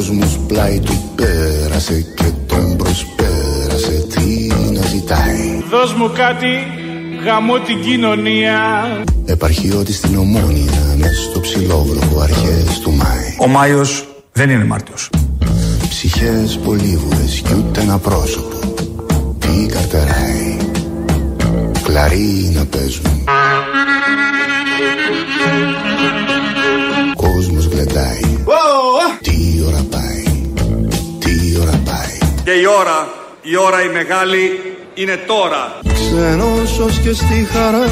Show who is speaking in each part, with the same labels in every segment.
Speaker 1: κόσμος πλάι του πέρασε και τον προσπέρασε. Τι να ζητάει;
Speaker 2: Δώσ' μου κάτι γαμώ την κοινωνία.
Speaker 1: Επαρχιώτη στην Ομόνια μες στο ψηλόβροχο αρχές του Μάη.
Speaker 3: Ο Μάιος δεν είναι Μάρτιος.
Speaker 1: Ψυχές πολύβουρες κι ούτε ένα πρόσωπο. Τι καρτεράει; Κλαρί να παίζουν
Speaker 3: Και η ώρα, η ώρα η μεγάλη είναι τώρα.
Speaker 1: Ξένος και στη χαρά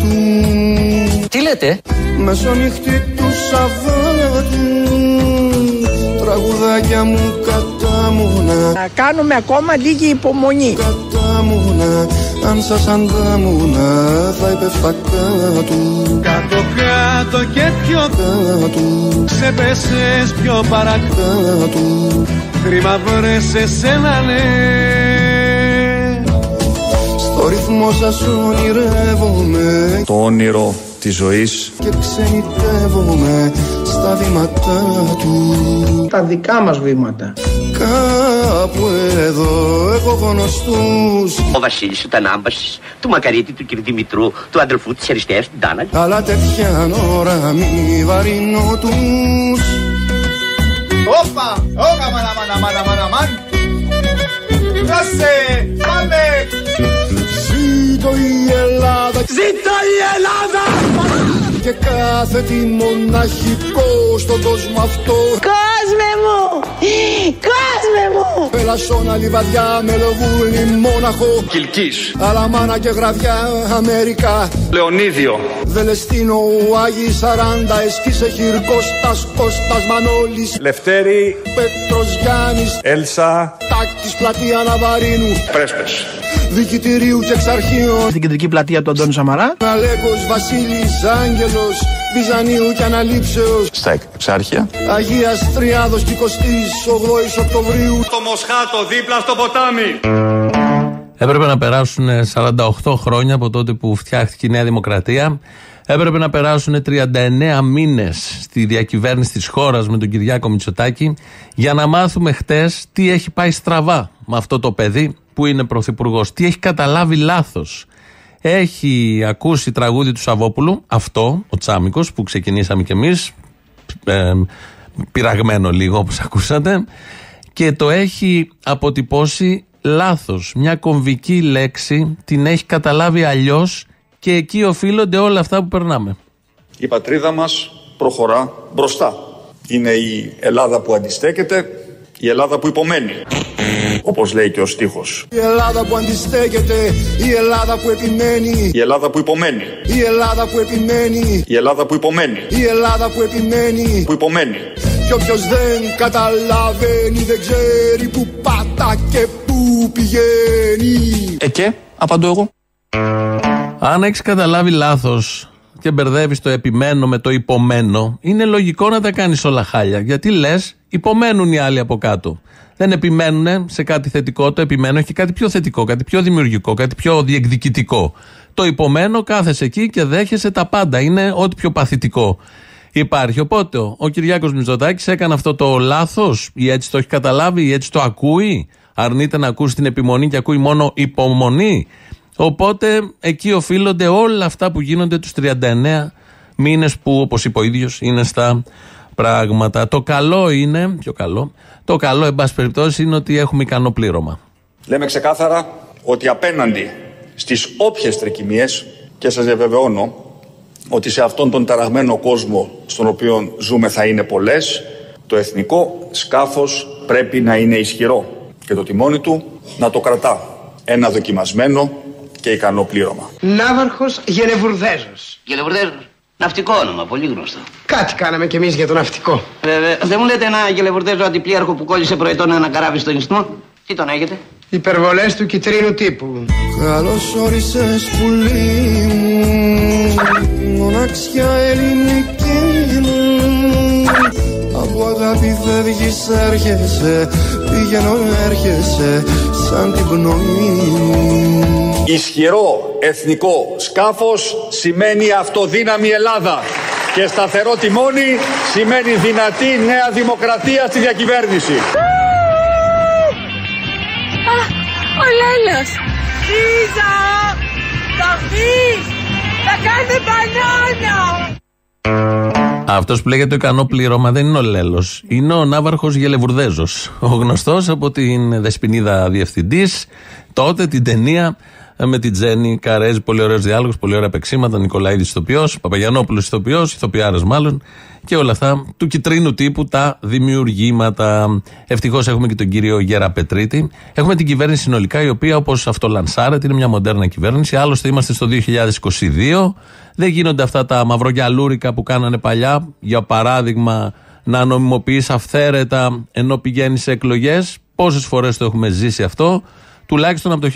Speaker 1: του.
Speaker 4: Τι λέτε;
Speaker 1: Μεσονυχτή του Σαββάτου. Τραγουδάκια μου κατάμουνα
Speaker 5: Να. Κάνουμε ακόμα λίγη υπομονή.
Speaker 1: Κατάμουνα Αν σας αντάμουνα θα έπεφτα κάτω.
Speaker 2: Κάτω κάτω και πιο
Speaker 1: Κάτω.
Speaker 2: Σε πέσες πιο παρακάτω
Speaker 1: Κάτω
Speaker 2: Κρίμα βρες σε σένα ναι
Speaker 1: Στο ρυθμό σας ονειρεύομαι
Speaker 3: Το όνειρο της ζωής
Speaker 1: Και ξενιτεύομαι στα βήματά του
Speaker 5: Τα δικά μας βήματα.
Speaker 1: Κάπου εδώ έχω γνωστούς
Speaker 6: Ο Βασίλης ο Τανάμπασης, του Μακαρίτη, του κ. Δημητρού, του αδελφού της Αριστείας, του Ντάνα.
Speaker 1: Αλλά τέτοια ώρα μη βαρύνω τους
Speaker 2: Όπα, όπα μάνα μάνα μάνα μάνα μάν Κάσε, πάμε!
Speaker 1: Ζήτω η Ελλάδα.
Speaker 2: Ζήτω η Ελλάδα!
Speaker 1: Και κάθε τι μοναχικό στον κόσμο αυτό.
Speaker 5: Κόσμε μου! Κόσμε μου!
Speaker 1: Πελασσόνα λιβαδιά με λοβούλι μόναχο
Speaker 3: Κιλκής,
Speaker 1: Αλαμάνα και γραβιά Αμερικά.
Speaker 3: Λεωνίδιο.
Speaker 1: Βελεστίνο Άγιοι Σαράντα Εσκίσε Χιρκώστας Κώστας Μανώλης.
Speaker 3: Λευτέρη,
Speaker 1: Πέτρος Γιάννης.
Speaker 3: Έλσα,
Speaker 1: Τάκης Πλατεία Ναβαρίνου.
Speaker 3: Πρέσπες
Speaker 1: Δικητηρίου και εξαρχείων.
Speaker 5: Στην κεντρική πλατεία του Αντώνη Σαμαρά.
Speaker 1: Αλέκος Βασίλης Άγγελος Βυζανίου και Αναλήψεως.
Speaker 3: Στα εξάρχεια.
Speaker 1: Αγίας Τριάδος και 28 Οκτωβρίου.
Speaker 3: Το Μοσχάτο δίπλα στο ποτάμι.
Speaker 7: Έπρεπε να περάσουν 48 χρόνια από τότε που φτιάχτηκε η Νέα Δημοκρατία. Έπρεπε να περάσουν 39 μήνες στη διακυβέρνηση της χώρας με τον Κυριάκο Μητσοτάκη για να μάθουμε χτες τι έχει πάει στραβά με αυτό το παιδί που είναι πρωθυπουργός. Τι έχει καταλάβει λάθος. Έχει ακούσει τραγούδι του Σαββόπουλου, αυτό, ο Τσάμικος, που ξεκινήσαμε κι εμείς, ε, πειραγμένο λίγο όπως ακούσατε, και το έχει αποτυπώσει λάθος. Μια κομβική λέξη την έχει καταλάβει αλλιώς και εκεί οφείλονται όλα αυτά που περνάμε.
Speaker 3: Η πατρίδα μας προχωρά μπροστά. Είναι η Ελλάδα που αντιστέκεται Η Ελλάδα που υπομένει. Όπως λέει και ο στίχος.
Speaker 1: Η Ελλάδα που αντιστέκεται Η Ελλάδα που επιμένει.
Speaker 3: Η Ελλάδα που υπομένει.
Speaker 1: Η Ελλάδα που επιμένει.
Speaker 3: Η Ελλάδα που υπομένει.
Speaker 1: Η Ελλάδα που επιμένει.
Speaker 3: Που υπομένει.
Speaker 1: Κι όποιος δεν καταλαβαίνει Δεν ξέρει που πάτα και που πηγαίνει.
Speaker 3: Ε και, απαντώ εγώ
Speaker 7: Αν έχεις καταλάβει λάθος και μπερδεύεις το επιμένω με το υπομένω, είναι λογικό να τα κάνεις όλα χάλια. Γιατί λες, υπομένουν οι άλλοι από κάτω. Δεν επιμένουν σε κάτι θετικό, το επιμένω έχει κάτι πιο θετικό, κάτι πιο δημιουργικό, κάτι πιο διεκδικητικό. Το υπομένω, κάθεσαι εκεί και δέχεσαι τα πάντα. Είναι ό,τι πιο παθητικό υπάρχει. Οπότε ο Κυριάκος Μητσοτάκης έκανε αυτό το λάθος, ή έτσι το έχει καταλάβει, ή έτσι το ακούει; Αρνείται να ακούσει την επιμονή και ακούει μόνο υπομονή; Οπότε εκεί οφείλονται όλα αυτά που γίνονται τους 39 μήνες που όπως είπε ο ίδιος είναι στα πράγματα. Το καλό είναι, πιο καλό, το καλό εν πάση περιπτώσει είναι ότι έχουμε ικανό πλήρωμα.
Speaker 3: Λέμε ξεκάθαρα ότι απέναντι στις όποιες τρεκυμίες και σας διαβεβαιώνω ότι σε αυτόν τον ταραγμένο κόσμο στον οποίο ζούμε θα είναι πολλές το εθνικό σκάφος πρέπει να είναι ισχυρό και το τιμόνι του να το κρατά ένα δοκιμασμένο και ικανό πλήρωμα.
Speaker 5: Ναύαρχος Γενεβουρδέζος.
Speaker 6: Γελεβουρδέζος. Ναυτικό όνομα, πολύ γνωστό.
Speaker 5: Κάτι κάναμε κι εμείς για το ναυτικό.
Speaker 6: Βέβαια, δεν μου λέτε ένα γελεβουρδέζο αντιπλήρχο που κόλλησε προετών ένα καράβι στον ιστό. Τι τον έχετε;
Speaker 5: Υπερβολές του κυτρίνου τύπου.
Speaker 1: Καλώς όρισες πουλί μου Μοναξιά ελληνική μου Από αγάπη φεύγεις έρχεσαι Πηγαίνω έρχεσαι σαν την πνοή μου
Speaker 3: Ισχυρό εθνικό σκάφος σημαίνει αυτοδύναμη Ελλάδα Και σταθερό τιμόνι σημαίνει δυνατή νέα δημοκρατία στη διακυβέρνηση.
Speaker 8: Ο Λέλος. Λίζα! Θα βγεις! Θα κάνει μπανάνα!
Speaker 7: Αυτός που λέγεται το ικανό πλήρωμα δεν είναι ο Λέλος. Είναι ο Ναύαρχος Γελεβουρδέζος. Ο γνωστός από την Δεσπινίδα Διευθυντής, τότε την ταινία με την Τζέννη Καρέζη. Πολύ ωραίος διάλογος, πολύ ωραία παίξήματα. Νικολαίδης ηθοποιός, Παπαγιανόπουλος ηθοποιός, ηθοποιάρας μάλλον και όλα αυτά του κυτρίνου τύπου τα δημιουργήματα. Ευτυχώς έχουμε και τον κύριο Γέρα Πετρίτη. Έχουμε την κυβέρνηση συνολικά η οποία όπως αυτό λανσάρεται είναι μια μοντέρνα κυβέρνηση. Άλλωστε είμαστε στο 2022. Δεν γίνονται αυτά τα μαυρογιαλούρικα που κάνανε παλιά. Για παράδειγμα, να νομιμοποιείς αυθαίρετα ενώ πηγαίνεις σε εκλογές. Πόσες φορές το έχουμε ζήσει αυτό. Τουλάχιστον από το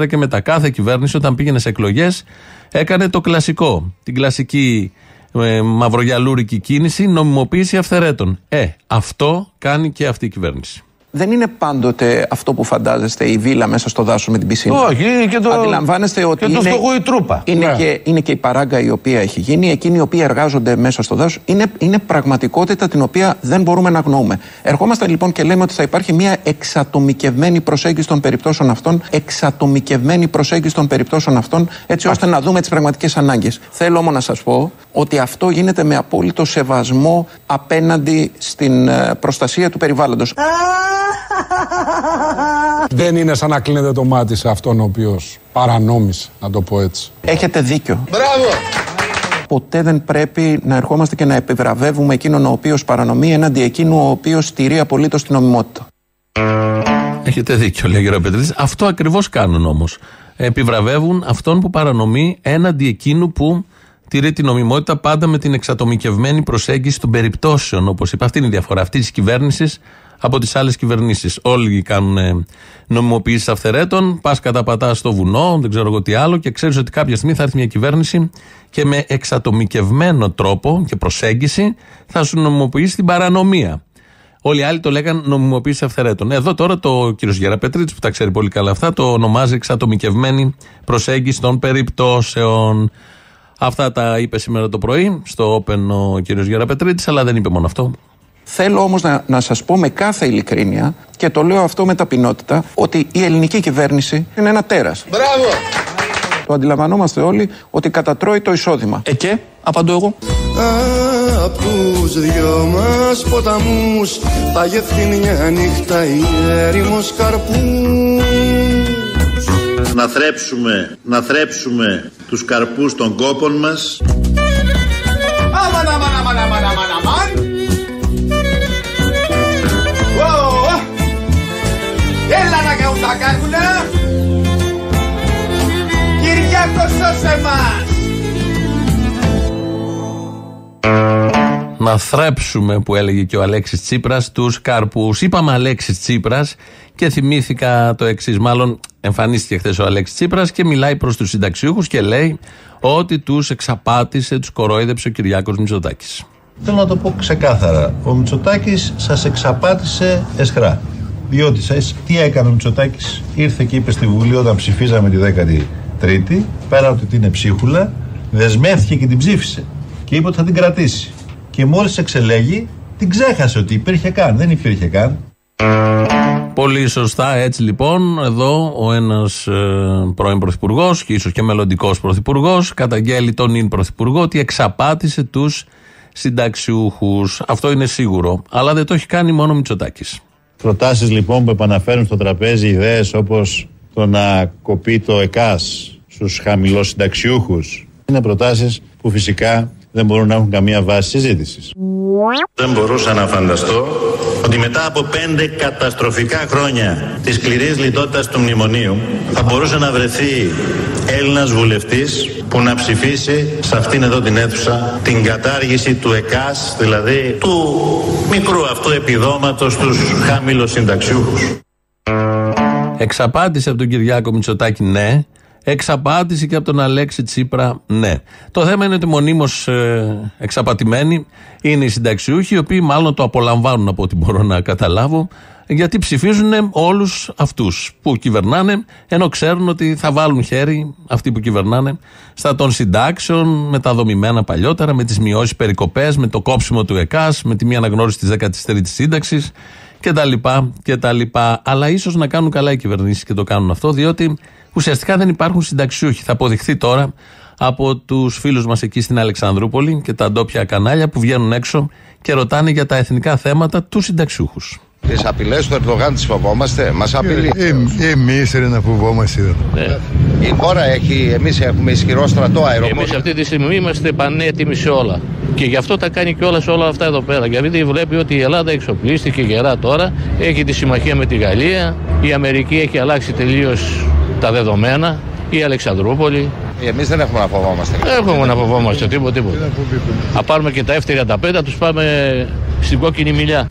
Speaker 7: 1974 και μετά. Κάθε κυβέρνηση όταν πήγαινε σε εκλογές έκανε το κλασικό. Την κλασική ε, μαυρογιαλούρικη κίνηση, νομιμοποίηση αυθαιρέτων. Ε, αυτό κάνει και αυτή η κυβέρνηση.
Speaker 9: Δεν είναι πάντοτε αυτό που φαντάζεστε η βίλα μέσα στο δάσο με την πισίνα.
Speaker 10: Όχι, είναι και το-
Speaker 9: Αντιλαμβάνεστε ότι.
Speaker 10: και το
Speaker 9: είναι,
Speaker 10: φτωχό η τρούπα.
Speaker 9: Είναι,
Speaker 10: Ναι.
Speaker 9: και, είναι και η παράγκα η οποία έχει γίνει, εκείνοι οι οποίοι εργάζονται μέσα στο δάσο. Είναι, είναι πραγματικότητα την οποία δεν μπορούμε να αγνοούμε. Ερχόμαστε λοιπόν και λέμε ότι θα υπάρχει μια εξατομικευμένη προσέγγιση των περιπτώσεων αυτών, εξατομικευμένη προσέγγιση των περιπτώσεων αυτών, έτσι ώστε να δούμε τις πραγματικές ανάγκες. Θέλω όμω να σας πω ότι αυτό γίνεται με απόλυτο σεβασμό απέναντι στην ε, προστασία του περιβάλλοντος.
Speaker 1: Δεν είναι σαν να κλείνετε το μάτι σε αυτόν ο οποίος παρανόμησε, να το πω έτσι.
Speaker 9: Έχετε δίκιο.
Speaker 2: Μπράβο!
Speaker 9: Ποτέ δεν πρέπει να ερχόμαστε και να επιβραβεύουμε εκείνον ο οποίος παρανομεί έναντι εκείνου ο οποίος στηρεί απολύτως την νομιμότητα.
Speaker 7: Έχετε δίκιο, λέει ο κ. Πετρίτης. Αυτό ακριβώς κάνουν όμως. Επιβραβεύουν αυτόν που παρανομεί έναντι εκείνου που τηρεί την νομιμότητα πάντα με την εξατομικευμένη προσέγγιση των περιπτώσεων. Όπως είπα, αυτή είναι η διαφορά αυτή της κυβέρνησης από τις άλλες κυβερνήσεις. Όλοι κάνουν ε, νομιμοποιήσει αυθαιρέτων, πας καταπατάς στο βουνό, δεν ξέρω εγώ τι άλλο, και ξέρεις ότι κάποια στιγμή θα έρθει μια κυβέρνηση και με εξατομικευμένο τρόπο και προσέγγιση θα σου νομιμοποιήσει την παρανομία. Όλοι οι άλλοι το λέγαν νομιμοποίηση αυθαιρέτων. Εδώ τώρα το κύριος Γεραπετρίτης, που τα ξέρει πολύ καλά αυτά, το ονομάζει εξατομικευμένη προσέγγιση των περιπτώσεων. Αυτά τα είπε σήμερα το πρωί στο Open ο κύριος Γεραπετρίτης, αλλά δεν είπε μόνο αυτό.
Speaker 9: Θέλω όμως να, να σας πω με κάθε ειλικρίνεια και το λέω αυτό με ταπεινότητα ότι η ελληνική κυβέρνηση είναι ένα τέρας.
Speaker 2: Μπράβο!
Speaker 9: Το αντιλαμβανόμαστε όλοι ότι κατατρώει το εισόδημα.
Speaker 10: Ε και, απαντώ εγώ.
Speaker 1: Απ' τους δυο μας ποταμούς θα γευθεί μια νύχτα η έρημος καρπούς
Speaker 11: να θρέψουμε, να θρέψουμε τους καρπούς των κόπων μας
Speaker 2: Κυριάκος σώσε μας.
Speaker 7: Να θρέψουμε, που έλεγε και ο Αλέξης Τσίπρας, τους καρπούς. Είπαμε Αλέξης Τσίπρας και θυμήθηκα το εξής. Μάλλον εμφανίστηκε χθες ο Αλέξης Τσίπρας και μιλάει προς τους συνταξιούχους και λέει ότι τους εξαπάτησε, τους κορόιδεψε ο Κυριάκος Μητσοτάκης.
Speaker 11: Θέλω να το πω ξεκάθαρα. Ο Μητσοτάκης σας εξαπάτησε εσχρά. Διότι σας, τι έκανε ο Μητσοτάκης, ήρθε και είπε στη Βουλή όταν ψηφίζαμε τη 13η, πέρα ότι την είναι ψίχουλα, δεσμεύτηκε και την ψήφισε. Και είπε ότι θα την κρατήσει. Και μόλις εξελέγει, την ξέχασε ότι υπήρχε καν. Δεν υπήρχε καν.
Speaker 7: Πολύ σωστά, έτσι λοιπόν, εδώ ο ένας ε, πρώην πρωθυπουργός και ίσως και μελλοντικός πρωθυπουργός καταγγέλει τον νυν πρωθυπουργό ότι εξαπάτησε τους συνταξιούχους. Αυτό είναι σίγουρο. Αλλά δεν το έχει κάνει μόνο ο Μητσοτάκης.
Speaker 11: Προτάσεις λοιπόν που επαναφέρουν στο τραπέζι ιδέες όπως το να κοπεί το ΕΚΑΣ στους χαμηλοσυνταξιούχους είναι προτάσεις που φυσικά δεν μπορούν να έχουν καμία βάση συζήτησης. Δεν μπορούσα να φανταστώ ότι μετά από πέντε καταστροφικά χρόνια της σκληρής λιτότητας του μνημονίου θα μπορούσε να βρεθεί Έλληνας βουλευτής που να ψηφίσει σε αυτήν εδώ την αίθουσα την κατάργηση του ΕΚΑΣ, δηλαδή του μικρού αυτού επιδόματος στους χαμηλοσυνταξιούχους.
Speaker 7: Εξαπάτησε από τον Κυριάκο Μητσοτάκη, ναι. Εξαπάτησε και από τον Αλέξη Τσίπρα, ναι. Το θέμα είναι ότι μονίμως ε, εξαπατημένοι είναι οι συνταξιούχοι, οι οποίοι μάλλον το απολαμβάνουν από ό,τι μπορώ να καταλάβω. Γιατί ψηφίζουν όλους αυτούς που κυβερνάνε, ενώ ξέρουν ότι θα βάλουν χέρι αυτοί που κυβερνάνε στα των συντάξεων, με τα δομημένα παλιότερα, με τις μειώσεις περικοπές, με το κόψιμο του ΕΚΑΣ, με τη μία αναγνώριση της 13η σύνταξης κτλ. Αλλά ίσως να κάνουν καλά οι κυβερνήσεις και το κάνουν αυτό, διότι ουσιαστικά δεν υπάρχουν συνταξιούχοι. Θα αποδειχθεί τώρα από τους φίλους μας εκεί στην Αλεξανδρούπολη και τα ντόπια κανάλια που βγαίνουν έξω και ρωτάνε για τα εθνικά θέματα τους συνταξιούχους.
Speaker 2: Τις απειλές του Ερντογάν τις φοβόμαστε, μας απειλεί.
Speaker 1: Ε, Εμείς ρε να φοβόμαστε.
Speaker 2: Η χώρα έχει, εμείς έχουμε ισχυρό στρατό αεροπορικό.
Speaker 10: Εμεί αυτή τη στιγμή είμαστε πανέτοιμοι σε όλα. Και γι' αυτό τα κάνει και όλα σε όλα αυτά εδώ πέρα. Γιατί βλέπει ότι η Ελλάδα εξοπλίστηκε γερά τώρα, έχει τη συμμαχία με τη Γαλλία, η Αμερική έχει αλλάξει τελείως τα δεδομένα, η Αλεξανδρούπολη.
Speaker 2: Εμείς δεν έχουμε να φοβόμαστε.
Speaker 10: Δεν έχουμε να φοβόμαστε τίποτα. τίποτα. Να πάρουμε και τα F-35, τους πάμε στην κόκκινη μιλιά.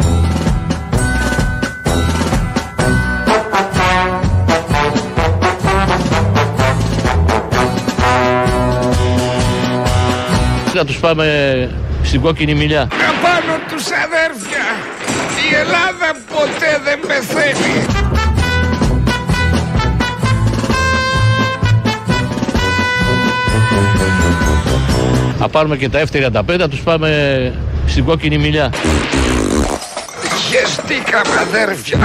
Speaker 10: Να τους πάμε στην κόκκινη μιλιά.
Speaker 1: Απάνω τους αδέρφια. Η Ελλάδα ποτέ δεν πεθαίνει.
Speaker 10: Να πάρουμε και τα F-35, να τους πάμε στην κόκκινη μιλιά.
Speaker 1: Χεστήκαμε αδέρφια.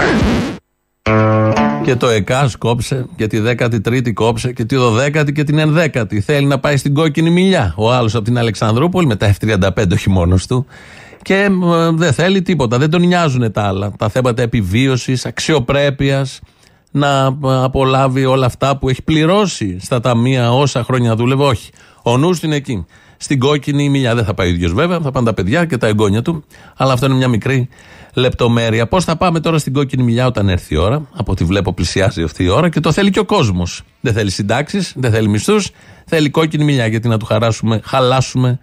Speaker 7: Και το ΕΚΑΣ κόψε και τη 13η κόψε και τη 12η και την 11η. Θέλει να πάει στην κόκκινη μιλιά. Ο άλλος από την Αλεξανδρούπολη με τα F35, όχι μόνο του. Και ε, δεν θέλει τίποτα. Δεν τον νοιάζουν τα άλλα. Τα θέματα επιβίωσης, αξιοπρέπειας. Να ε, απολάβει όλα αυτά που έχει πληρώσει στα ταμεία όσα χρόνια δούλευε. Όχι. Ο νους του είναι εκεί. Στην κόκκινη μιλιά δεν θα πάει ο ίδιος βέβαια, θα πάνε τα παιδιά και τα εγγόνια του. Αλλά αυτό είναι μια μικρή λεπτομέρεια. Πώς θα πάμε τώρα στην κόκκινη μιλιά όταν έρθει η ώρα, από ό,τι βλέπω πλησιάζει αυτή η ώρα και το θέλει και ο κόσμος. Δεν θέλει συντάξεις, δεν θέλει μισθούς, θέλει κόκκινη μιλιά γιατί να του χαράσουμε, χαλάσουμε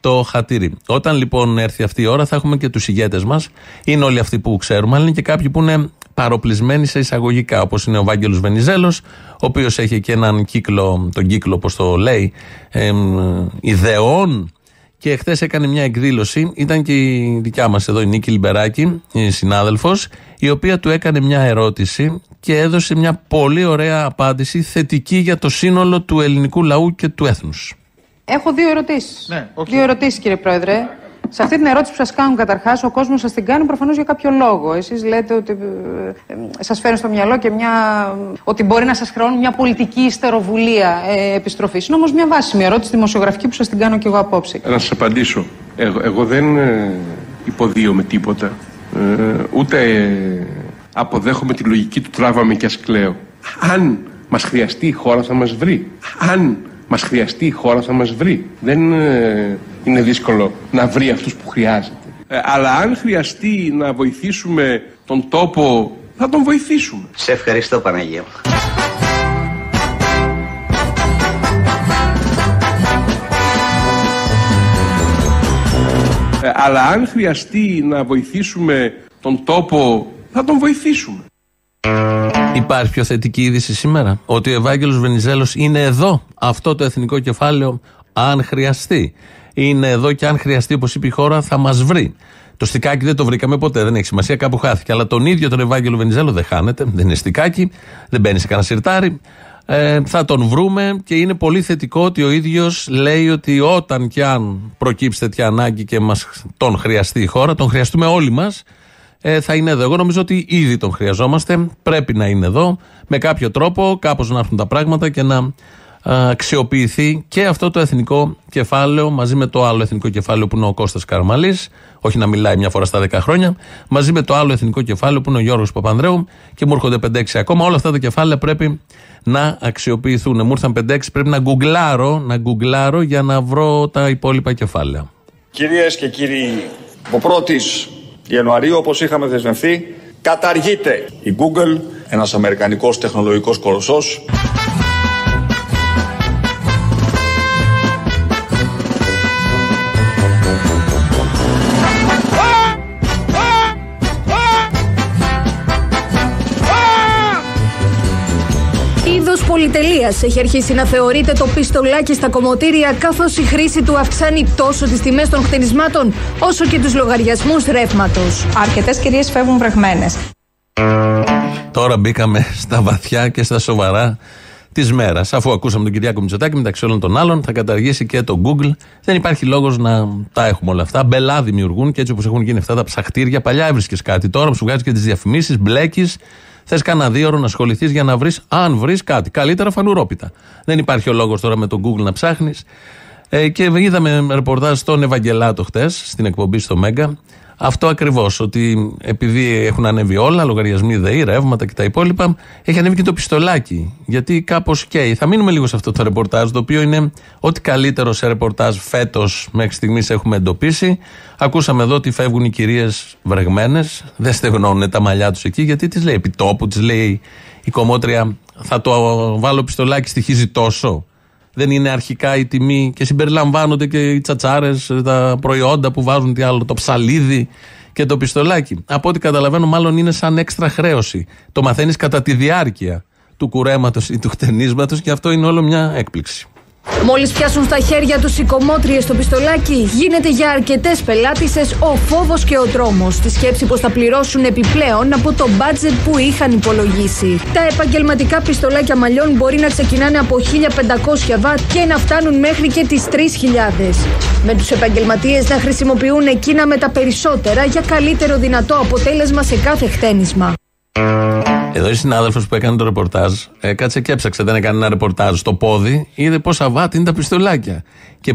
Speaker 7: το χατήρι. Όταν λοιπόν έρθει αυτή η ώρα θα έχουμε και τους ηγέτες μας. Είναι όλοι αυτοί που ξέρουμε, αλλά είναι και κάποιοι που είναι παροπλισμένοι σε εισαγωγικά, όπως είναι ο Βάγγελος Βενιζέλος, ο οποίος έχει και έναν κύκλο, τον κύκλο, όπως το λέει, εμ, ιδεών. Και χθες έκανε μια εκδήλωση, ήταν και η δικιά μας εδώ, η Νίκη Λιμπεράκη, η συνάδελφος, η οποία του έκανε μια ερώτηση και έδωσε μια πολύ ωραία απάντηση θετική για το σύνολο του ελληνικού λαού και του έθνους.
Speaker 12: Έχω δύο ερωτήσεις.
Speaker 1: Ναι, οκ.
Speaker 12: Δύο ερωτήσεις, κύριε Πρόεδρε. Σε αυτή την ερώτηση που σας κάνουν καταρχάς, ο κόσμος σας την κάνει προφανώς για κάποιο λόγο. Εσείς λέτε ότι σας φέρνει στο μυαλό και μια. ότι μπορεί να σας χρεώνουν μια πολιτική ιστεροβουλία ε, επιστροφής. Είναι όμως μια βάσιμη ερώτηση δημοσιογραφική που σας την κάνω και εγώ απόψε.
Speaker 13: Να σας απαντήσω. Εγώ, εγώ δεν ε, υποδύομαι τίποτα. Ε, ούτε ε, αποδέχομαι τη λογική του τράβα με και ας κλαίω. Αν μας χρειαστεί η χώρα θα μας βρει. Αν μας χρειαστεί η χώρα θα μας βρει. Δεν ε, είναι δύσκολο να βρει αυτούς που χρειάζεται. Ε, αλλά αν χρειαστεί να βοηθήσουμε τον τόπο θα τον βοηθήσουμε.
Speaker 6: Σε ευχαριστώ Παναγία μου.
Speaker 13: Ε, αλλά αν χρειαστεί να βοηθήσουμε τον τόπο θα τον βοηθήσουμε.
Speaker 7: Υπάρχει πιο θετική είδηση σήμερα; Ότι ο Ευάγγελος Βενιζέλος είναι εδώ. Αυτό το εθνικό κεφάλαιο, αν χρειαστεί. Είναι εδώ και αν χρειαστεί, όπως είπε η χώρα, θα μας βρει. Το στικάκι δεν το βρήκαμε ποτέ, δεν έχει σημασία, κάπου χάθηκε. Αλλά τον ίδιο τον Ευάγγελο Βενιζέλο δεν χάνεται, δεν είναι στικάκι, δεν μπαίνει σε κανένα σιρτάρι. Ε, θα τον βρούμε και είναι πολύ θετικό ότι ο ίδιος λέει ότι όταν και αν προκύψει τέτοια ανάγκη και μας τον χρειαστεί η χώρα, τον χρειαστούμε όλοι μας, ε, θα είναι εδώ. Εγώ νομίζω ότι ήδη τον χρειαζόμαστε. Πρέπει να είναι εδώ με κάποιο τρόπο, κάπως να έρθουν τα πράγματα και να α, αξιοποιηθεί και αυτό το εθνικό κεφάλαιο μαζί με το άλλο εθνικό κεφάλαιο που είναι ο Κώστας Καρμαλής όχι να μιλάει μια φορά στα 10 χρόνια, μαζί με το άλλο εθνικό κεφάλαιο που είναι ο Γιώργος Παπανδρέου και μου έρχονται 5-6 ακόμα. Όλα αυτά τα κεφάλαια πρέπει να αξιοποιηθούν. Μου ήρθαν 5-6, πρέπει να γκουγκλάρω, να γκουγκλάρω για να βρω τα υπόλοιπα κεφάλαια.
Speaker 3: Κυρίες και κύριοι, από 1η Ιανουαρίου, όπως είχαμε δεσμευθεί, καταργείται η Google, ένας αμερικανικός τεχνολογικός κολοσσός.
Speaker 14: Πολυτελεία έχει αρχίσει να θεωρείται το πιστολάκι στα κομμωτήρια, καθώς η χρήση του αυξάνει τόσο τις τιμές των χτενισμάτων, όσο και τους λογαριασμούς ρεύματος.
Speaker 12: Αρκετές κυρίες φεύγουν βρεγμένες.
Speaker 7: Τώρα μπήκαμε στα βαθιά και στα σοβαρά της μέρας. Αφού ακούσαμε τον Κυριάκο Μητσοτάκη μεταξύ όλων των άλλων, θα καταργήσει και το Google. Δεν υπάρχει λόγος να τα έχουμε όλα αυτά. Μπελά δημιουργούν και έτσι όπως έχουν γίνει αυτά τα ψαχτήρια. Παλιά έβρισκες κάτι. Τώρα σου βγάζει και τις διαφημίσεις, μπλέκεις. Θες κανένα δύο ώρο να ασχοληθείς για να βρεις, αν βρεις κάτι. Καλύτερα φανουρόπιτα. Δεν υπάρχει ο λόγος τώρα με το Google να ψάχνεις. Ε, και είδαμε ρεπορτάζ στον Ευαγγελάτο χτες στην εκπομπή στο Μέγκα αυτό ακριβώς. Ότι επειδή έχουν ανέβει όλα, λογαριασμοί ΔΕΗ, ρεύματα και τα υπόλοιπα, έχει ανέβει και το πιστολάκι. Γιατί κάπως καίει. Θα μείνουμε λίγο σε αυτό το ρεπορτάζ, το οποίο είναι ό,τι καλύτερο σε ρεπορτάζ φέτος μέχρι στιγμής έχουμε εντοπίσει. Ακούσαμε εδώ ότι φεύγουν οι κυρίες βρεγμένες, δεν στεγνώνουν τα μαλλιά τους εκεί, γιατί τις λέει επί τόπου, τις λέει η κομμότρια, θα το βάλω πιστολάκι, στοιχίζει τόσο δεν είναι αρχικά η τιμή και συμπεριλαμβάνονται και οι τσατσάρες, τα προϊόντα που βάζουν τι άλλο, το ψαλίδι και το πιστολάκι. Από ό,τι καταλαβαίνω, μάλλον είναι σαν έξτρα χρέωση. Το μαθαίνεις κατά τη διάρκεια του κουρέματος ή του χτενίσματος και αυτό είναι όλο μια έκπληξη.
Speaker 14: Μόλις πιάσουν στα χέρια τους οι κομμότριες στο πιστολάκι, γίνεται για αρκετές πελάτησες ο φόβος και ο τρόμος. Στη σκέψη πως θα πληρώσουν επιπλέον από το μπάτζετ που είχαν υπολογίσει. Τα επαγγελματικά πιστολάκια μαλλιών μπορεί να ξεκινάνε από 1500 βατ και να φτάνουν μέχρι και τις 3000. Με τους επαγγελματίες να χρησιμοποιούν εκείνα με τα περισσότερα για καλύτερο δυνατό αποτέλεσμα σε κάθε χτένισμα.
Speaker 7: Εδώ η συνάδελφος που έκανε το ρεπορτάζ κάτσε και έψαξε. Δεν έκανε ένα ρεπορτάζ στο πόδι. Είδε πόσα βάτ είναι τα πιστολάκια. Και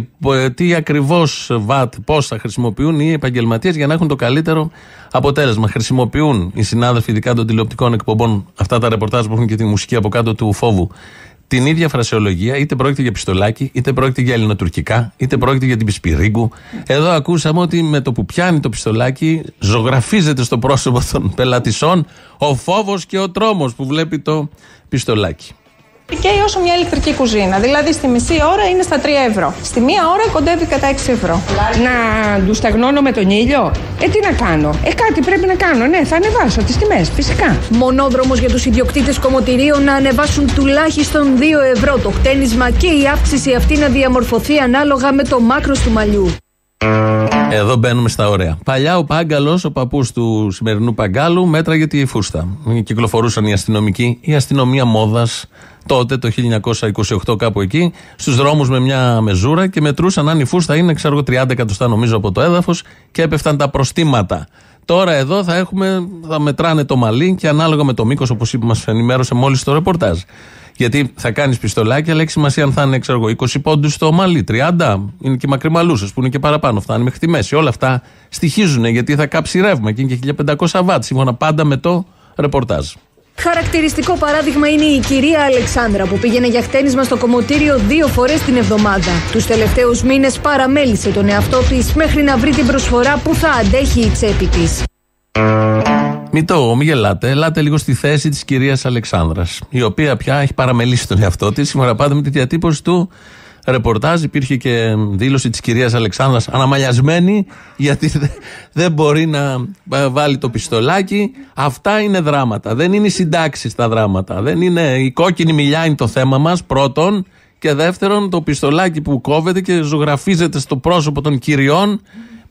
Speaker 7: τι ακριβώς βάτ, πόσα χρησιμοποιούν οι επαγγελματίες για να έχουν το καλύτερο αποτέλεσμα. Χρησιμοποιούν οι συνάδελφοι, ειδικά των τηλεοπτικών εκπομπών, αυτά τα ρεπορτάζ που έχουν και τη μουσική από κάτω του φόβου την ίδια φρασεολογία, είτε πρόκειται για πιστολάκι, είτε πρόκειται για ελληνοτουρκικά, είτε πρόκειται για την Πισπυρίγκου. Εδώ ακούσαμε ότι με το που πιάνει το πιστολάκι, ζωγραφίζεται στο πρόσωπο των πελατησών ο φόβος και ο τρόμος που βλέπει το πιστολάκι
Speaker 12: και όσο μια ηλεκτρική κουζίνα. Δηλαδή στη μισή ώρα είναι στα 3 ευρώ. Στη μία ώρα κοντεύει κατά 6 ευρώ.
Speaker 15: Να τους σταγνώνω με τον ήλιο; Ε, τι να κάνω; Ε, κάτι πρέπει να κάνω. Ναι, θα ανεβάσω τις τιμές, φυσικά.
Speaker 14: Μονόδρομος για τους ιδιοκτήτες κομμωτηρίων να ανεβάσουν τουλάχιστον 2 ευρώ το χτένισμα και η αύξηση αυτή να διαμορφωθεί ανάλογα με το μάκρος του μαλλιού.
Speaker 7: Εδώ μπαίνουμε στα ωραία. Παλιά ο Πάγκαλος, ο παππούς του σημερινού Παγκάλου, μέτραγε τη φούστα. Κυκλοφορούσαν οι αστυνομικοί, η αστυνομία μόδας τότε το 1928 κάπου εκεί, στους δρόμους με μια μεζούρα και μετρούσαν αν η φούστα είναι, ξέρω 30 εκατοστά νομίζω από το έδαφος και έπεφταν τα προστήματα. Τώρα εδώ θα, έχουμε, θα μετράνε το μαλλί και ανάλογα με το μήκος, όπως μας ενημέρωσε μόλις το ρεπορτάζ. Γιατί θα κάνεις πιστολάκι, αλλά έχει σημασία αν θα είναι ξέρω, 20 πόντους στο μαλλί, 30, είναι και μακριμαλούσε που είναι και παραπάνω, φτάνει μέχρι τη μέση. Όλα αυτά στοιχίζουν γιατί θα κάψει ρεύμα και είναι και 1500 βάτ, σύμφωνα πάντα με το ρεπορτάζ.
Speaker 14: Χαρακτηριστικό παράδειγμα είναι η κυρία Αλεξάνδρα που πήγαινε για χτένισμα στο κομμωτήριο δύο φορές την εβδομάδα. Τους τελευταίους μήνες παραμέλησε τον εαυτό της μέχρι να βρει την προσφορά που θα αντέχει η τσέπη της.
Speaker 7: Μην το μην γελάτε. Ελάτε λίγο στη θέση της κυρίας Αλεξάνδρας, η οποία πια έχει παραμελήσει τον εαυτό της. Σήμερα πάντα με τη διατύπωση του ρεπορτάζ. Υπήρχε και δήλωση της κυρίας Αλεξάνδρας αναμαλιασμένη, γιατί δεν μπορεί να βάλει το πιστολάκι. Αυτά είναι δράματα. Δεν είναι οι συντάξεις τα δράματα. Δεν είναι η κόκκινη μιλιά είναι το θέμα μας, πρώτον. Και δεύτερον, το πιστολάκι που κόβεται και ζωγραφίζεται στο πρόσωπο των κυριών,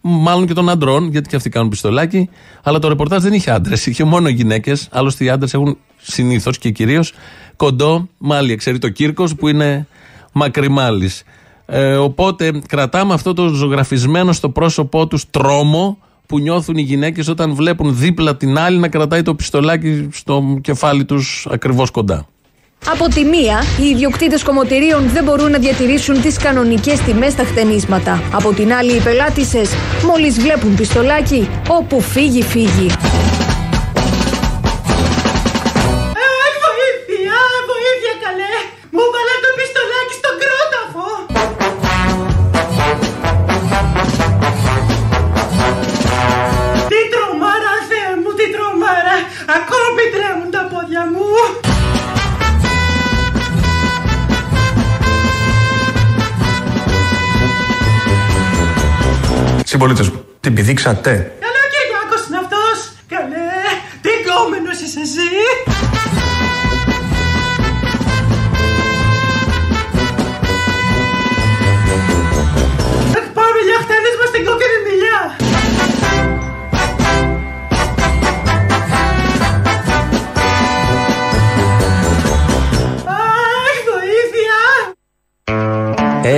Speaker 7: μάλλον και των αντρών, γιατί και αυτοί κάνουν πιστολάκι. Αλλά το ρεπορτάζ δεν είχε άντρες, είχε μόνο γυναίκες. Άλλωστε οι άντρες έχουν συνήθως και κυρίως κοντό μάλι. Ξέρει το Κύρκος που είναι Μακριμάλης. Ε, οπότε κρατάμε αυτό το ζωγραφισμένο στο πρόσωπό τους τρόμο που νιώθουν οι γυναίκες όταν βλέπουν δίπλα την άλλη να κρατάει το πιστολάκι στο κεφάλι τους ακριβώς κοντά.
Speaker 14: Από τη μία, οι ιδιοκτήτες κομμωτηρίων δεν μπορούν να διατηρήσουν τις κανονικές τιμές στα χτενίσματα. Από την άλλη, οι πελάτησες, μόλις βλέπουν πιστολάκι, όπου φύγει, φύγει.
Speaker 16: Συμπολίτε μου. Την πηδήξατε;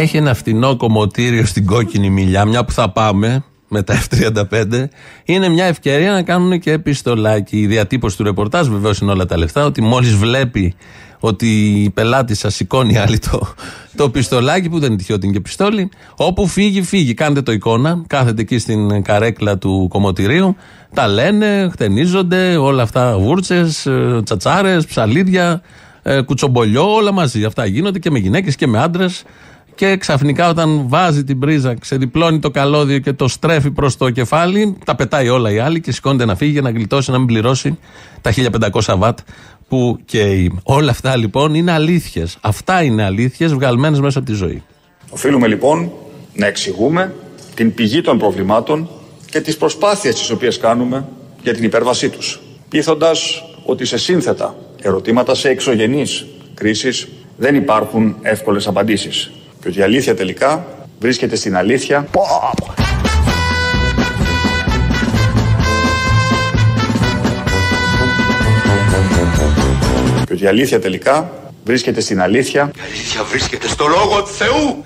Speaker 7: Έχει ένα φτηνό κομμωτήριο στην κόκκινη μιλιά, μια που θα πάμε με τα F35. Είναι μια ευκαιρία να κάνουν και επιστολάκι. Η διατύπωση του ρεπορτάζ βεβαίως είναι όλα τα λεφτά. Ότι μόλις βλέπει ότι η πελάτης σας σηκώνει άλλη το, το πιστολάκι που δεν είναι τυχαίο ότι είναι και πιστόλι. Όπου φύγει, φύγει. Κάντε το εικόνα. Κάθεται εκεί στην καρέκλα του κομμωτηρίου. Τα λένε, χτενίζονται, όλα αυτά βούρτσες, τσατσάρες, ψαλίδια, ε, κουτσομπολιό, όλα μαζί. Αυτά γίνονται και με γυναίκες και με άντρες. Και ξαφνικά όταν βάζει την πρίζα, ξεδιπλώνει το καλώδιο και το στρέφει προς το κεφάλι, τα πετάει όλα οι άλλοι και σηκώνεται να φύγει για να γλιτώσει να μην πληρώσει τα 1500 βατ που καίει. Όλα αυτά λοιπόν είναι αλήθειες. Αυτά είναι αλήθειες βγαλμένες μέσα από τη ζωή.
Speaker 3: Οφείλουμε λοιπόν να εξηγούμε την πηγή των προβλημάτων και τις προσπάθειες τις οποίες κάνουμε για την υπέρβασή τους. Πείθοντας ότι σε σύνθετα ερωτήματα, σε εξωγενείς κρίσεις δεν υπάρχουν εύκολες απαντήσεις. Και ότι η αλήθεια τελικά βρίσκεται στην αλήθεια. Και ότι η αλήθεια τελικά βρίσκεται στην αλήθεια.
Speaker 2: Η αλήθεια βρίσκεται στο λόγο του Θεού.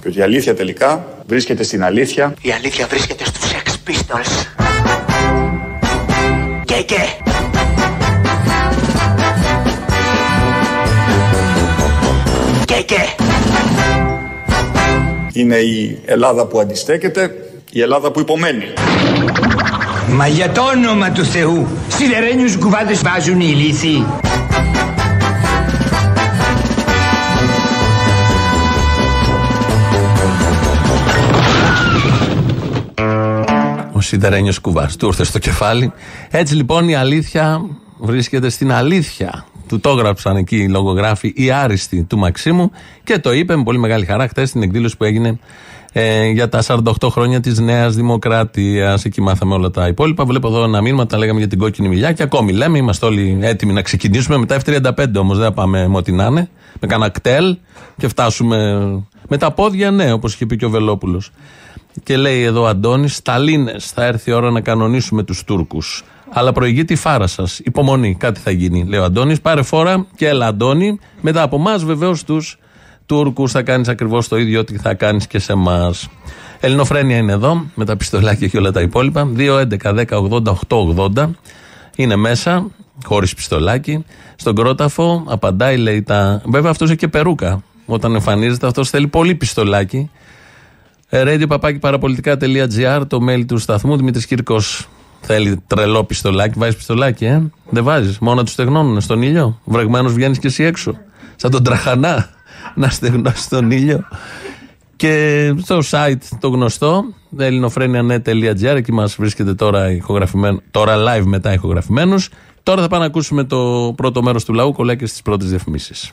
Speaker 3: Και ότι η αλήθεια τελικά βρίσκεται στην αλήθεια.
Speaker 6: Η αλήθεια βρίσκεται στους Sex Pistols. Και και. Και και.
Speaker 3: Είναι η Ελλάδα που αντιστέκεται, η Ελλάδα που υπομένει.
Speaker 17: Μα για το όνομα του Θεού, σιδερένιους κουβάδες βάζουν οι λύθοι.
Speaker 7: Σιδερένιος κουβά. Του ήρθε στο κεφάλι. Έτσι λοιπόν η αλήθεια βρίσκεται στην αλήθεια. Του το έγραψαν εκεί οι λογογράφοι οι άριστοι του Μαξίμου και το είπε με πολύ μεγάλη χαρά χθες στην εκδήλωση που έγινε ε, για τα 48 χρόνια της Νέας Δημοκρατίας. Εκεί μάθαμε όλα τα υπόλοιπα. Βλέπω εδώ ένα μήνυμα, τα λέγαμε για την κόκκινη μιλιά και ακόμη λέμε. Είμαστε όλοι έτοιμοι να ξεκινήσουμε με τα F35 όμως. Δεν θα πάμε με ό,τι να είναι. Με κανένα κτέλ και φτάσουμε με τα πόδια, ναι, όπως είχε πει και ο Βελόπουλος. Και λέει εδώ ο Αντώνης, Σταλίνες, θα έρθει η ώρα να κανονίσουμε τους Τούρκους. Αλλά προηγείται η φάρα σας. Υπομονή, κάτι θα γίνει. Λέει ο Αντώνης, πάρε φόρα και έλα, Αντώνη. Μετά από εμάς, βεβαίως, τους Τούρκους θα κάνεις ακριβώς το ίδιο ότι θα κάνεις και σε εμάς. Ελληνοφρένια είναι εδώ, με τα πιστολάκια και όλα τα υπόλοιπα. 2, 11, 10, 80, 8, 80. Είναι μέσα, χωρίς πιστολάκι. Στον κρόταφο απαντάει, λέει τα. Βέβαια, αυτός έχει και περούκα. Όταν εμφανίζεται, αυτός θέλει πολύ πιστολάκι. radio το mail του σταθμού. Δημήτρης Κύρκος θέλει τρελό πιστολάκι. Βάζεις πιστολάκι, ε; Δεν βάζεις; Μόνο τους στεγνώνουν στον ήλιο; Βρεγμένο βγαίνεις και εσύ έξω. Σαν τον τραχανά να στεγνώσεις τον ήλιο. Και στο site το γνωστό, ελληνοφρένια.net.gr, εκεί μας βρίσκεται τώρα, ηχογραφημένο, τώρα live μετά ηχογραφημένους. Τώρα θα πάμε να ακούσουμε το πρώτο μέρος του λαού, κολλάει και στις πρώτες διαφημίσεις.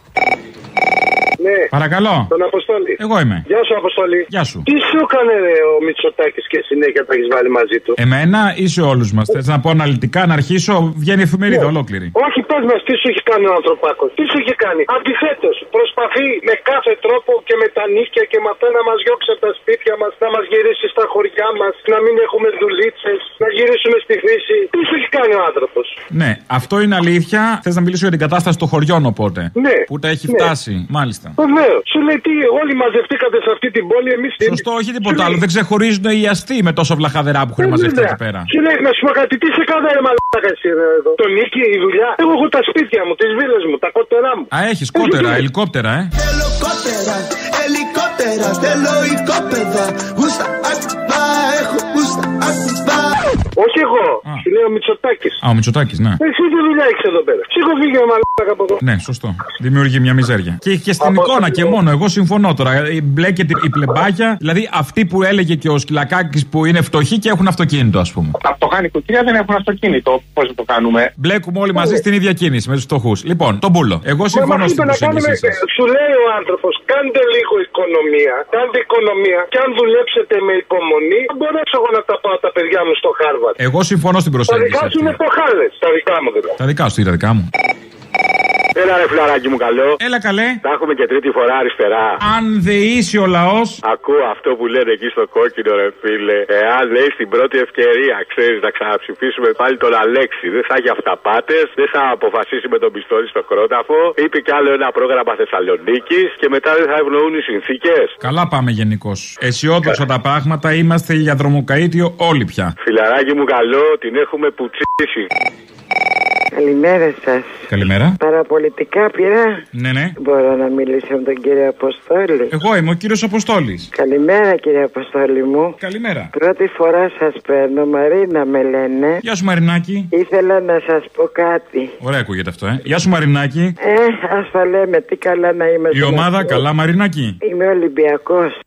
Speaker 18: Ναι.
Speaker 19: Παρακαλώ.
Speaker 18: Τον Αποστόλη.
Speaker 19: Εγώ είμαι.
Speaker 18: Γεια σου, Αποστόλη.
Speaker 19: Γεια σου.
Speaker 18: Τι σου έκανε ρε, ο Μητσοτάκης και συνέχεια τα έχεις βάλει μαζί του;
Speaker 19: Εμένα ή σε όλους μας. Θες να πω αναλυτικά, να αρχίσω, βγαίνει εφημερίδα
Speaker 18: Ναι.
Speaker 19: ολόκληρη.
Speaker 18: Όχι, πες μας, τι σου έχει κάνει ο ανθρωπάκος; Τι σου έχει κάνει; Αντιθέτως, προσπαθεί με κάθε τρόπο και με τα νύχια και με αυτά να μας διώξει από τα σπίτια μας, να μας γυρίσει στα χωριά μας, να μην έχουμε δουλίτσες, να γυρίσουμε στη φύση. Τι σου έχει κάνει ο άνθρωπος;
Speaker 19: Ναι, αυτό είναι αλήθεια. Θες να μιλήσω για την κατάσταση των χωριών οπότε.
Speaker 18: Ναι.
Speaker 19: Που τα έχει
Speaker 18: Ναι.
Speaker 19: φτάσει. Μάλιστα.
Speaker 18: Βεβαίω. Σου λέει τι, όλοι μαζευτήκατε σε αυτή την πόλη, εμείς
Speaker 19: Σωστό, όχι τίποτα άλλο. Δεν ξεχωρίζουν οι αστεί με τόσο βλαχαδερά που έχουν μαζευτεί εκεί πέρα.
Speaker 18: Σου λέει να σου πω κάτι, τι σε κάνει ρε μαλάκα εσύ ρε, εδώ. Το νίκη, η δουλειά. Εγώ έχω τα σπίτια μου, τις βίλες μου, τα κότερά μου.
Speaker 19: Α, έχεις κότερα, ελικόπτερα, ε.
Speaker 20: Κότερα, ελικόπτερα, στέλνω οικόπεδα. Γούστα άκπα, έχω γούστα άκπα.
Speaker 18: Όχι εγώ, σου λέει ο Μητσοτάκης.
Speaker 19: Α, ο Μητσοτάκης, ναι.
Speaker 18: Εσύ τι δουλειά έχεις εδώ πέρα. Ψυχοφύγιο μαλάκα από εδώ.
Speaker 19: Ναι, σωστό. Δημιουργεί μια μιζέρια. Και, και στην εικόνα και μόνο. Εγώ συμφωνώ τώρα. Ε, Μπλέκεται η πλεμπάκια. Δηλαδή αυτοί που έλεγε και ο Σκυλακάκης που είναι φτωχοί και έχουν αυτοκίνητο, ας πούμε.
Speaker 21: Τα φτωχά νοικοκυριά δεν έχουν αυτοκίνητο. Πώς θα το κάνουμε;
Speaker 19: Μπλέκουμε όλοι μαζί στην ίδια κίνηση με τους φτωχούς. Λοιπόν, τον Μπούλο. Εγώ
Speaker 18: Μα
Speaker 19: συμφωνώ
Speaker 18: μας
Speaker 19: στην
Speaker 18: είπε να κάνουμε,
Speaker 19: προσέγγιση σας.
Speaker 18: σου λέει ο άνθρωπος, κάντε λίγο οικονομία. Κάντε οικονομία. Και αν δουλέψετε με υπομονή, θα μπορέσω εγώ να τα πάω τα παιδιά μου στο Χάρβαρντ.
Speaker 19: Εγώ συμφωνώ στην
Speaker 18: Τα
Speaker 19: προσέγγιση.
Speaker 18: δικά σου
Speaker 19: αυτή.
Speaker 18: είναι ποχάλε. Τα δικά μου δηλαδή.
Speaker 19: Τα δικά σου, τι τα δικά μου.
Speaker 22: Έλα ρε φιλαράκι μου καλό.
Speaker 19: Έλα καλέ.
Speaker 22: Τα έχουμε και τρίτη φορά αριστερά.
Speaker 19: Αν δεήσει ο λαός.
Speaker 22: Ακούω αυτό που λένε εκεί στο κόκκινο, ρε φίλε. Εάν λέει στην πρώτη ευκαιρία, ξέρεις, να ξαναψηφίσουμε πάλι τον Αλέξη. Δεν θα έχει αυταπάτες, δεν θα αποφασίσει με το πιστόλι στο κρόταφο. Είπε κι άλλο ένα πρόγραμμα Θεσσαλονίκης και μετά δεν θα ευνοούν οι συνθήκες.
Speaker 19: Καλά πάμε γενικώς. Αισιόδοξα τα πράγματα, είμαστε για δρομοκαίτιο όλοι πια.
Speaker 22: Φιλαράκι μου καλό, την έχουμε πουτσίσει.
Speaker 23: Καλημέρα σας.
Speaker 19: Καλημέρα.
Speaker 23: Παραπολιτικά πειρά.
Speaker 19: Ναι, ναι.
Speaker 23: Μπορώ να μιλήσω με τον κύριο Αποστόλη.
Speaker 19: Εγώ είμαι ο κύριος Αποστόλης.
Speaker 23: Καλημέρα κύριε Αποστόλη μου.
Speaker 19: Καλημέρα.
Speaker 23: Πρώτη φορά σας παίρνω, Μαρίνα με λένε.
Speaker 19: Γεια σου Μαρινάκη.
Speaker 23: Ήθελα να σας πω κάτι.
Speaker 19: Ωραία ακούγεται αυτό, ε. Γεια σου Μαρινάκη.
Speaker 23: Ε, ας τα λέμε, τι καλά να είμαστε.
Speaker 19: Η ομάδα καλά Μαρινάκη;
Speaker 23: Είμαι Ολυμπιακός.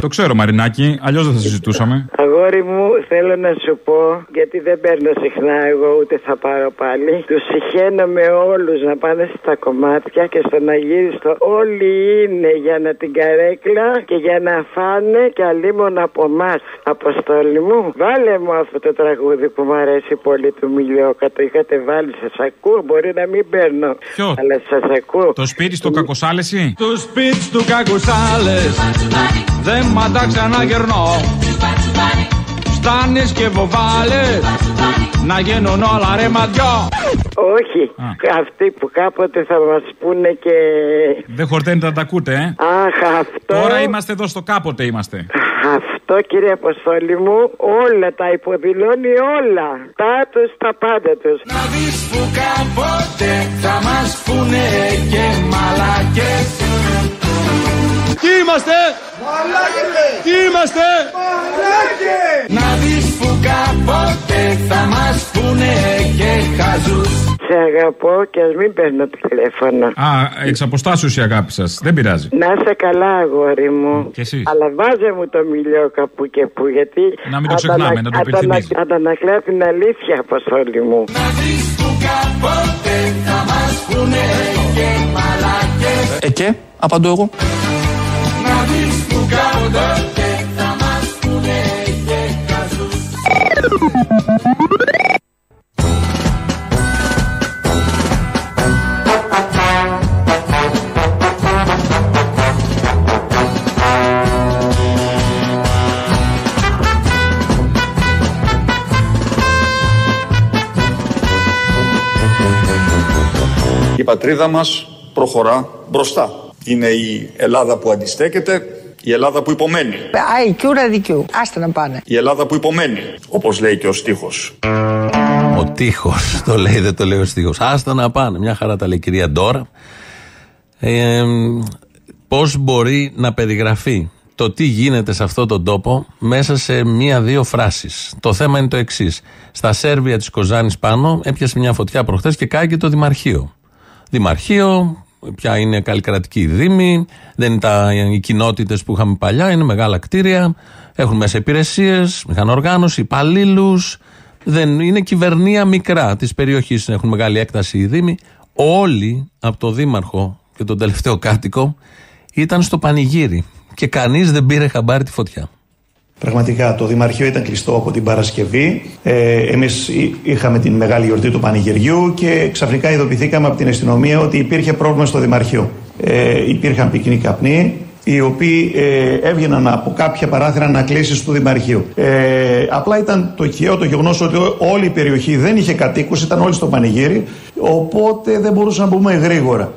Speaker 19: Το ξέρω Μαρινάκη, αλλιώς δεν θα συζητούσαμε.
Speaker 23: Αγόρι μου, θέλω να σου πω, γιατί δεν παίρνω συχνά εγώ ούτε θα πάρω πάλι. Τους συχαίνω με όλους να πάνε στα κομμάτια και στον Αγίριστο. Όλοι είναι για να την καρέκλα και για να φάνε και αλίμον από εμάς. Αποστόλη μου, βάλε μου αυτό το τραγούδι που μου αρέσει πολύ του Μιλιόκα. Το είχατε βάλει, σας ακούω. Μπορεί να μην παίρνω.
Speaker 19: Ποιο;
Speaker 23: Αλλά σας ακούω.
Speaker 19: Το σπίτι στο Κακοσάλεση;
Speaker 24: Το σπίτι του Κακοσάλες δεν μ' τα ξαναγερνώ Στάνες και βοβάλες να γίνουν όλα ρε ματιό
Speaker 23: Όχι, αυτοί που κάποτε θα μας πούνε και.
Speaker 19: Δεν χορταίνετε να τα ακούτε, ε;
Speaker 23: Αχ, αυτό.
Speaker 19: Τώρα είμαστε εδώ στο κάποτε είμαστε.
Speaker 23: Αυτό κύριε Αποστόλη μου, όλα τα υποδηλώνει όλα. Τα τους, τα πάντα τους.
Speaker 24: Να δεις που κάποτε θα μας πούνε και μαλακές
Speaker 8: Τι είμαστε!
Speaker 24: Μαλάκες!
Speaker 8: Τι είμαστε!
Speaker 24: Μαλάκες! Να δεις που κάποτε θα μας πούνε και χαζούς
Speaker 23: Σε αγαπώ και ας μην παίρνω τηλέφωνο.
Speaker 19: Α, εξ αποστάσεως η αγάπη σας. Δεν πειράζει.
Speaker 23: Να είσαι καλά, αγόρι μου.
Speaker 19: Και εσείς.
Speaker 23: Αλλά βάζε μου το μιλιό κάπου και που, γιατί.
Speaker 19: Να μην το ξεχνάμε, να το υπενθυμίζει.
Speaker 23: Αντανακλά την αλήθεια, Αποστόλη μου.
Speaker 24: Να δεις που κάποτε θα μας πούνε και μαλακές
Speaker 16: Ε, και, απαντώ εγώ.
Speaker 24: Να δεις που κάποτε θα μας πούνε και χαζούς
Speaker 3: Η πατρίδα μας προχωρά μπροστά. Είναι η Ελλάδα που αντιστέκεται, η Ελλάδα που υπομένει.
Speaker 25: Άι, κιούρα δικιού. Άστα να πάνε.
Speaker 3: Η Ελλάδα που υπομένει, όπως λέει και ο στίχος.
Speaker 7: Ο τείχος το λέει, δεν το λέει ο στίχος. Άστα να πάνε. Μια χαρά τα λέει η κυρία Ντόρα. Ε, Πώς μπορεί να περιγραφεί το τι γίνεται σε αυτόν τον τόπο μέσα σε μία-δύο φράσεις; Το θέμα είναι το εξής. Στα Σέρβια της Κοζάνης πάνω έπιασε μια φωτιά προχθές και κάηκε το Δημαρχείο. Δημαρχείο, πια είναι καλλικρατική δήμη, δεν είναι τα, οι κοινότητες που είχαμε παλιά, είναι μεγάλα κτίρια, έχουν μέσα υπηρεσίες, μηχανοργάνωση, υπαλλήλους. Δεν είναι κυβερνία μικρά της περιοχής, έχουν μεγάλη έκταση οι δήμοι. Όλοι από το Δήμαρχο και τον τελευταίο κάτοικο ήταν στο πανηγύρι και κανείς δεν πήρε χαμπάρι τη φωτιά.
Speaker 26: Πραγματικά το Δημαρχείο ήταν κλειστό από την Παρασκευή. Ε, Εμείς είχαμε την μεγάλη γιορτή του Πανηγυριού και ξαφνικά ειδοποιηθήκαμε από την αστυνομία ότι υπήρχε πρόβλημα στο Δημαρχείο. Ε, υπήρχαν πυκνοί καπνοί, οι οποίοι ε, έβγαιναν από κάποια παράθυρα ανακλήσει του Δημαρχείου. Ε, απλά ήταν το χειαίο το γεγονός ότι όλη η περιοχή δεν είχε κατοίκους, ήταν όλοι στο πανηγύρι, οπότε δεν μπορούσαμε να μπούμε γρήγορα.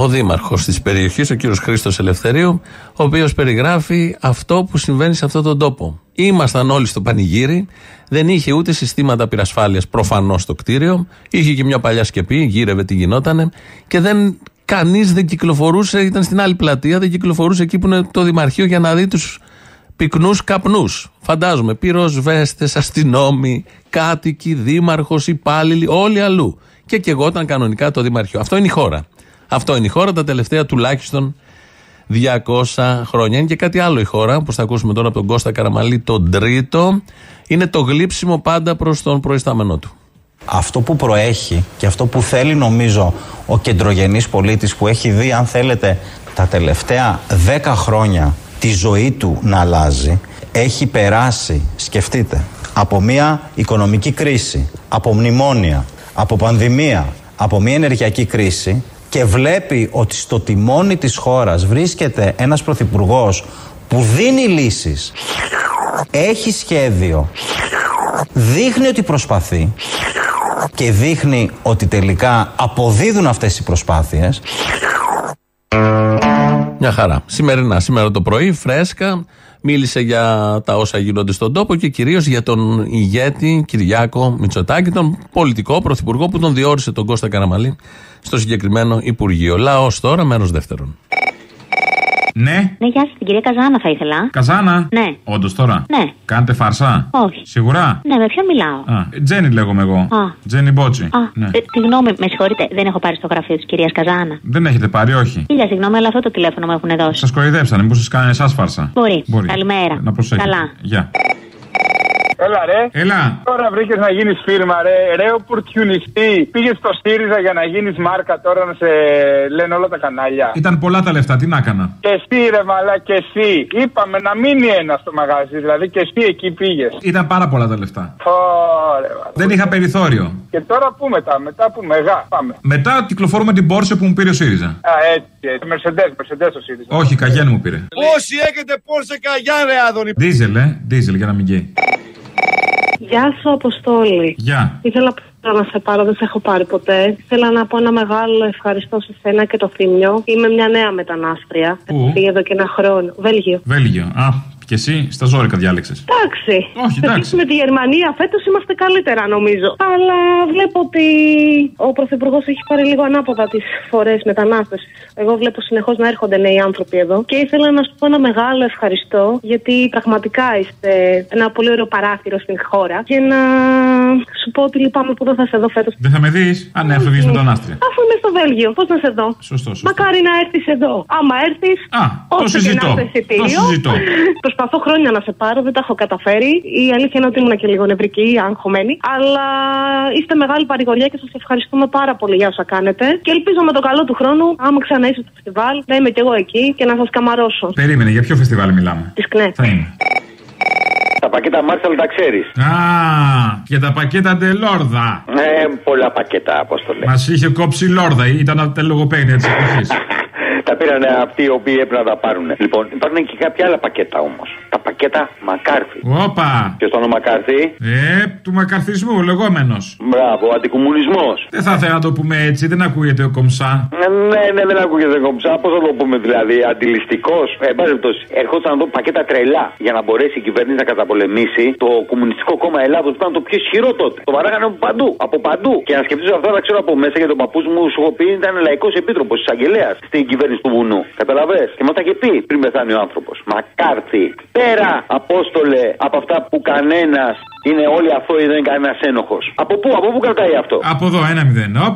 Speaker 7: Ο δήμαρχο της περιοχής, ο κύριος Χρήστος Ελευθερίου, ο οποίος περιγράφει αυτό που συμβαίνει σε αυτόν τον τόπο. Ήμασταν όλοι στο πανηγύρι, δεν είχε ούτε συστήματα πυρασφάλειας προφανώς στο κτίριο, είχε και μια παλιά σκεπή, γύρευε τι γινότανε και δεν. Κανείς δεν κυκλοφορούσε, ήταν στην άλλη πλατεία, δεν κυκλοφορούσε εκεί που είναι το Δημαρχείο για να δει τους πυκνούς καπνούς. Φαντάζομαι, πυροσβέστε, αστυνόμοι, κάτοικοι, δήμαρχος, υπάλληλοι, όλοι αλλού. Και και εγώ ήταν κανονικά το Δημαρχείο. Αυτό είναι η χώρα. Αυτό είναι η χώρα τα τελευταία τουλάχιστον 200 χρόνια. Είναι και κάτι άλλο η χώρα, όπως θα ακούσουμε τώρα από τον Κώστα Καραμαλή, τον τρίτο. Είναι το γλύψιμο πάντα προς τον προϊστάμενό του.
Speaker 27: Αυτό που προέχει και αυτό που θέλει νομίζω ο κεντρογενής πολίτης που έχει δει αν θέλετε τα τελευταία 10 χρόνια τη ζωή του να αλλάζει έχει περάσει, σκεφτείτε, από μια οικονομική κρίση, από μνημόνια, από πανδημία, από μια ενεργειακή κρίση και βλέπει ότι στο τιμόνι της χώρας βρίσκεται ένας πρωθυπουργός που δίνει λύσεις, έχει σχέδιο, δείχνει ότι προσπαθεί και δείχνει ότι τελικά αποδίδουν αυτές οι προσπάθειες
Speaker 7: Μια χαρά. Σημερινά, σήμερα το πρωί, φρέσκα, μίλησε για τα όσα γίνονται στον τόπο και κυρίως για τον ηγέτη Κυριάκο Μητσοτάκη, τον πολιτικό πρωθυπουργό που τον διόρισε τον Κώστα Καραμαλή στο συγκεκριμένο Υπουργείο. Λαός τώρα, μέρος δεύτερον.
Speaker 19: Ναι.
Speaker 28: Ναι, γεια σας, την κυρία Καζάνα θα ήθελα.
Speaker 19: Καζάνα;
Speaker 28: Ναι.
Speaker 19: Όντως τώρα;
Speaker 28: Ναι.
Speaker 19: Κάνετε φάρσα;
Speaker 28: Όχι.
Speaker 19: Σίγουρα.
Speaker 28: Ναι, με ποιον μιλάω;
Speaker 19: Α, Τζένι λέγομαι εγώ.
Speaker 28: Α.
Speaker 19: Τζένι Μπότσι.
Speaker 28: Α,
Speaker 19: Ναι.
Speaker 28: ε, συγγνώμη, με συγχωρείτε, δεν έχω πάρει στο γραφείο της κυρίας Καζάνα.
Speaker 19: Δεν έχετε πάρει, όχι.
Speaker 28: Χίλια συγγνώμη, αλλά αυτό το τηλέφωνο μου έχουν δώσει.
Speaker 19: Σας κοροϊδέψανε, μήπως σας κάνανε εσάς φάρσα.
Speaker 28: Μπορεί. Καλημέρα.
Speaker 19: Να προσέχετε.
Speaker 28: Καλά.
Speaker 19: Γεια.
Speaker 21: Έλα ρε.
Speaker 19: Έλα.
Speaker 21: Τώρα βρήκες να γίνεις φίρμα, ρε. Ρε, opportunity. Πήγες στο ΣΥΡΙΖΑ για να γίνεις μάρκα τώρα να σε λένε όλα τα κανάλια.
Speaker 19: Ήταν πολλά τα λεφτά, τι να έκανα;
Speaker 21: Και εσύ, ρε, μαλά, και εσύ. Είπαμε να μείνει ένα στο μαγαζί, δηλαδή και εσύ εκεί πήγες.
Speaker 19: Ήταν πάρα πολλά τα λεφτά.
Speaker 21: Ωραία, μαλά.
Speaker 19: Δεν είχα περιθώριο.
Speaker 21: Και τώρα πού μετά, μετά που μεγά. Πάμε.
Speaker 19: Μετά κυκλοφορούμε την πόρσε που μου πήρε ο ΣΥΡΙΖΑ.
Speaker 21: Α, έτσι, έτσι. Μερσεντέ, μερσεντέ το ΣΥΡΙΖΑ.
Speaker 19: Όχι, καγέν μου πήρε.
Speaker 2: Όσοι έχετε πόρσε καγιά ρε Άδωνη.
Speaker 19: Δίζελ, ε. Δίζελ για να μην γκέει.
Speaker 29: Γεια σου, Αποστόλη.
Speaker 19: Γεια.
Speaker 29: Ήθελα να σε πάρω, δεν σε έχω πάρει ποτέ. Ήθελα να πω ένα μεγάλο ευχαριστώ σε σένα και το θύμιο. Είμαι μια νέα μετανάστρια.
Speaker 19: Πού;
Speaker 29: Έχω φύγει εδώ και ένα χρόνο. Βέλγιο.
Speaker 19: Βέλγιο. Α, και εσύ στα ζώρικα διάλεξες.
Speaker 29: Εντάξει.
Speaker 19: Όχι, εντάξει.
Speaker 29: Με τη Γερμανία φέτος είμαστε καλύτερα, νομίζω. Αλλά βλέπω ότι ο Πρωθυπουργός έχει πάρει λίγο ανάποδα τις φορές μετανάστευσης. Εγώ βλέπω συνεχώς να έρχονται νέοι άνθρωποι εδώ. Και ήθελα να σου πω ένα μεγάλο ευχαριστώ, γιατί πραγματικά είστε ένα πολύ ωραίο παράθυρο στην χώρα. Και να σου πω ότι λυπάμαι που δεν θα σε δω φέτος.
Speaker 19: Δεν θα με δεις αν έφευγε μετανάστρια.
Speaker 29: Αφού είμαι στο Βέλγιο, πώς να σε δω;
Speaker 19: Σωστό, σωστό.
Speaker 29: Μακάρι να έρθεις εδώ. Άμα έρθεις.
Speaker 19: Α, το συζητώ. Το συζητώ.
Speaker 29: Προσπαθώ χρόνια να σε πάρω, δεν τα έχω καταφέρει. Η αλήθεια είναι ότι ήμουν και λίγο νευρική, αγχωμένη. Αλλά είστε μεγάλη παρηγοριά και σας ευχαριστούμε πάρα πολύ για όσα κάνετε. Και ελπίζω με το καλό του χρόνου, άμα ξανά είστε στο φεστιβάλ, να είμαι κι εγώ εκεί και να σας καμαρώσω.
Speaker 19: Περίμενε, για ποιο φεστιβάλ μιλάμε;
Speaker 29: Της ΚΝΕ.
Speaker 19: Θα είναι.
Speaker 30: Τα πακέτα Μάρσαλ τα ξέρεις.
Speaker 19: Α, και τα πακέτα ντελόρδα.
Speaker 30: Ε, πολλά πακέτα, Απόστολε.
Speaker 19: Μας είχε κόψει η λόρδα, ήταν από τα λογοπαίγνια τη εποχής.
Speaker 30: Τα πήραν αυτοί οι οποίοι έπρεπε να τα πάρουν. Λοιπόν, υπάρχουν και κάποια άλλα πακέτα όμως. Τα πακέτα Μακάρθι.
Speaker 19: Όπα!
Speaker 30: Ποιος το όνομα Μακάρθι;
Speaker 19: Ε, του μακαρθισμού, λεγόμενος.
Speaker 30: Μπράβο, αντικομουνισμός.
Speaker 19: Δεν θα ήθελα να το πούμε έτσι, δεν ακούγεται ο κομψά.
Speaker 30: Ναι, ναι, ναι, δεν ακούγεται κομψά. Πώς θα το πούμε δηλαδή, αντιληστικός. Ε, εν πάση περιπτώσει, ερχόταν εδώ πακέτα τρελά για να μπορέσει η κυβέρνηση να καταπολεμήσει το Κομμουνιστικό Κόμμα Ελλάδος που ήταν το πιο ισχυρό τότε. Το βαράγανε από παντού. Από παντού. Και να σκεφτείς αυτά, τα ξέρω από μέσα για τον παππούς μου, σου έχω πει, ήταν λαϊκός επίτροπος εισαγγελέα στην κυβέρνηση του βουνού. Καταλαβέ. Και μετά και πει πριν πεθάνει ο άνθρωπος. Μακάρθι. Πέρα, Απόστολε, από αυτά που κανένας είναι όλοι αθώοι, δεν είναι κανένας ένοχος. Από πού, από πού κρατάει αυτό;
Speaker 19: Από εδώ, ένα μηδέν. Οπ.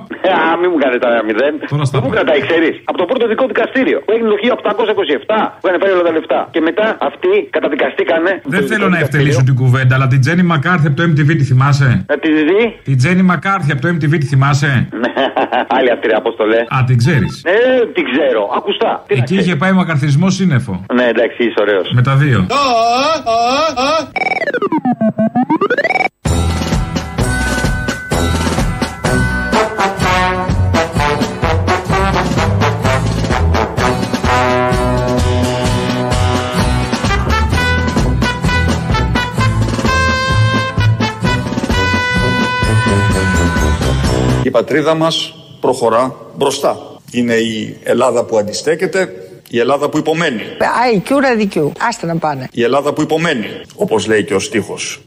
Speaker 30: Α, μην μου κάνετε ένα μηδέν.
Speaker 19: Τώρα στα
Speaker 30: Πού κρατάει, ξέρεις; Από το πρώτο δικό δικαστήριο που έγινε το 1827 που είχαν πάρει όλα τα λεφτά. Και μετά αυτοί καταδικαστήκανε.
Speaker 19: Δεν θέλω να ευτελίσω την κουβέντα, αλλά την Τζέννη Μακάρθι από το MTV τη θυμάσαι;
Speaker 30: Να τη δει.
Speaker 19: Την Τζέννη Μακάρθι από το MTV τη θυμάσαι;
Speaker 30: Άλλη αυτή ρε Απόστολε.
Speaker 19: Α, την ξέρεις.
Speaker 30: Ε, την ξέρω. Ακουστά. Τι να
Speaker 19: Εκεί είχε πάει μακαρθισμό σύννεφο.
Speaker 30: Ναι, εντάξει, είσαι ωραίος.
Speaker 19: Με τα δύο.
Speaker 3: Η πατρίδα μας προχωρά μπροστά. Είναι η Ελλάδα που αντιστέκεται, η Ελλάδα που υπομένει.
Speaker 25: Άι, κιούρα δικιού. Άστα να πάνε.
Speaker 3: Η Ελλάδα που υπομένει, όπως λέει και ο στίχος.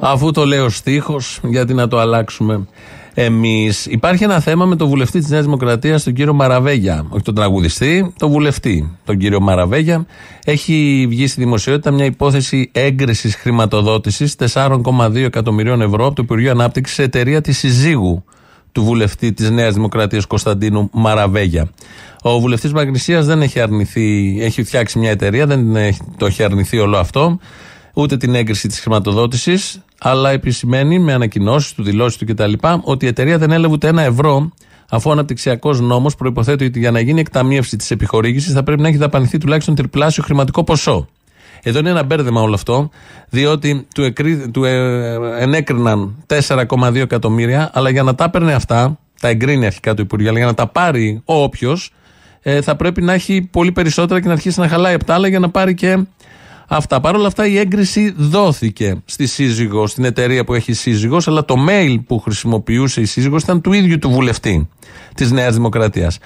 Speaker 7: Αφού το λέει ο στίχος, γιατί να το αλλάξουμε εμείς. Υπάρχει ένα θέμα με τον βουλευτή της Νέας Δημοκρατίας, τον κύριο Μαραβέγια. Όχι τον τραγουδιστή, τον βουλευτή, τον κύριο Μαραβέγια. Έχει βγει στη δημοσιότητα μια υπόθεση έγκρισης χρηματοδότησης 4,2 εκατομμυρίων ευρώ από το Υπουργείο Ανάπτυξης σε εταιρεία της συζύγου του βουλευτή της Νέας Δημοκρατίας Κωνσταντίνου Μαραβέγια. Ο βουλευτής Μαγνησίας δεν έχει αρνηθεί, έχει φτιάξει μια εταιρεία, δεν έχει- το έχει αρνηθεί όλο αυτό ούτε την έγκριση της χρηματοδότησης, αλλά επισημαίνει με ανακοινώσεις του, δηλώσεις του κτλ. ότι η εταιρεία δεν έλαβε ούτε ένα ευρώ, αφού ο αναπτυξιακός νόμος προποθέτει ότι για να γίνει εκταμείευση της επιχορήγησης θα πρέπει να έχει δαπανηθεί τουλάχιστον τριπλάσιο χρηματικό ποσό. Εδώ είναι ένα μπέρδεμα όλο αυτό, διότι του, εκρί, του ε, ενέκριναν 4,2 εκατομμύρια, αλλά για να τα έπαιρνε αυτά, τα εγκρίνει αρχικά το Υπουργείο, αλλά για να τα πάρει ο όποιος, ε, θα πρέπει να έχει πολύ περισσότερα και να αρχίσει να χαλάει από τα άλλα για να πάρει και αυτά. Παρ' όλα αυτά η έγκριση δόθηκε στη σύζυγο, στην εταιρεία που έχει σύζυγος, αλλά το mail που χρησιμοποιούσε η σύζυγος ήταν του ίδιου του βουλευτή της Νέας Δημοκρατίας.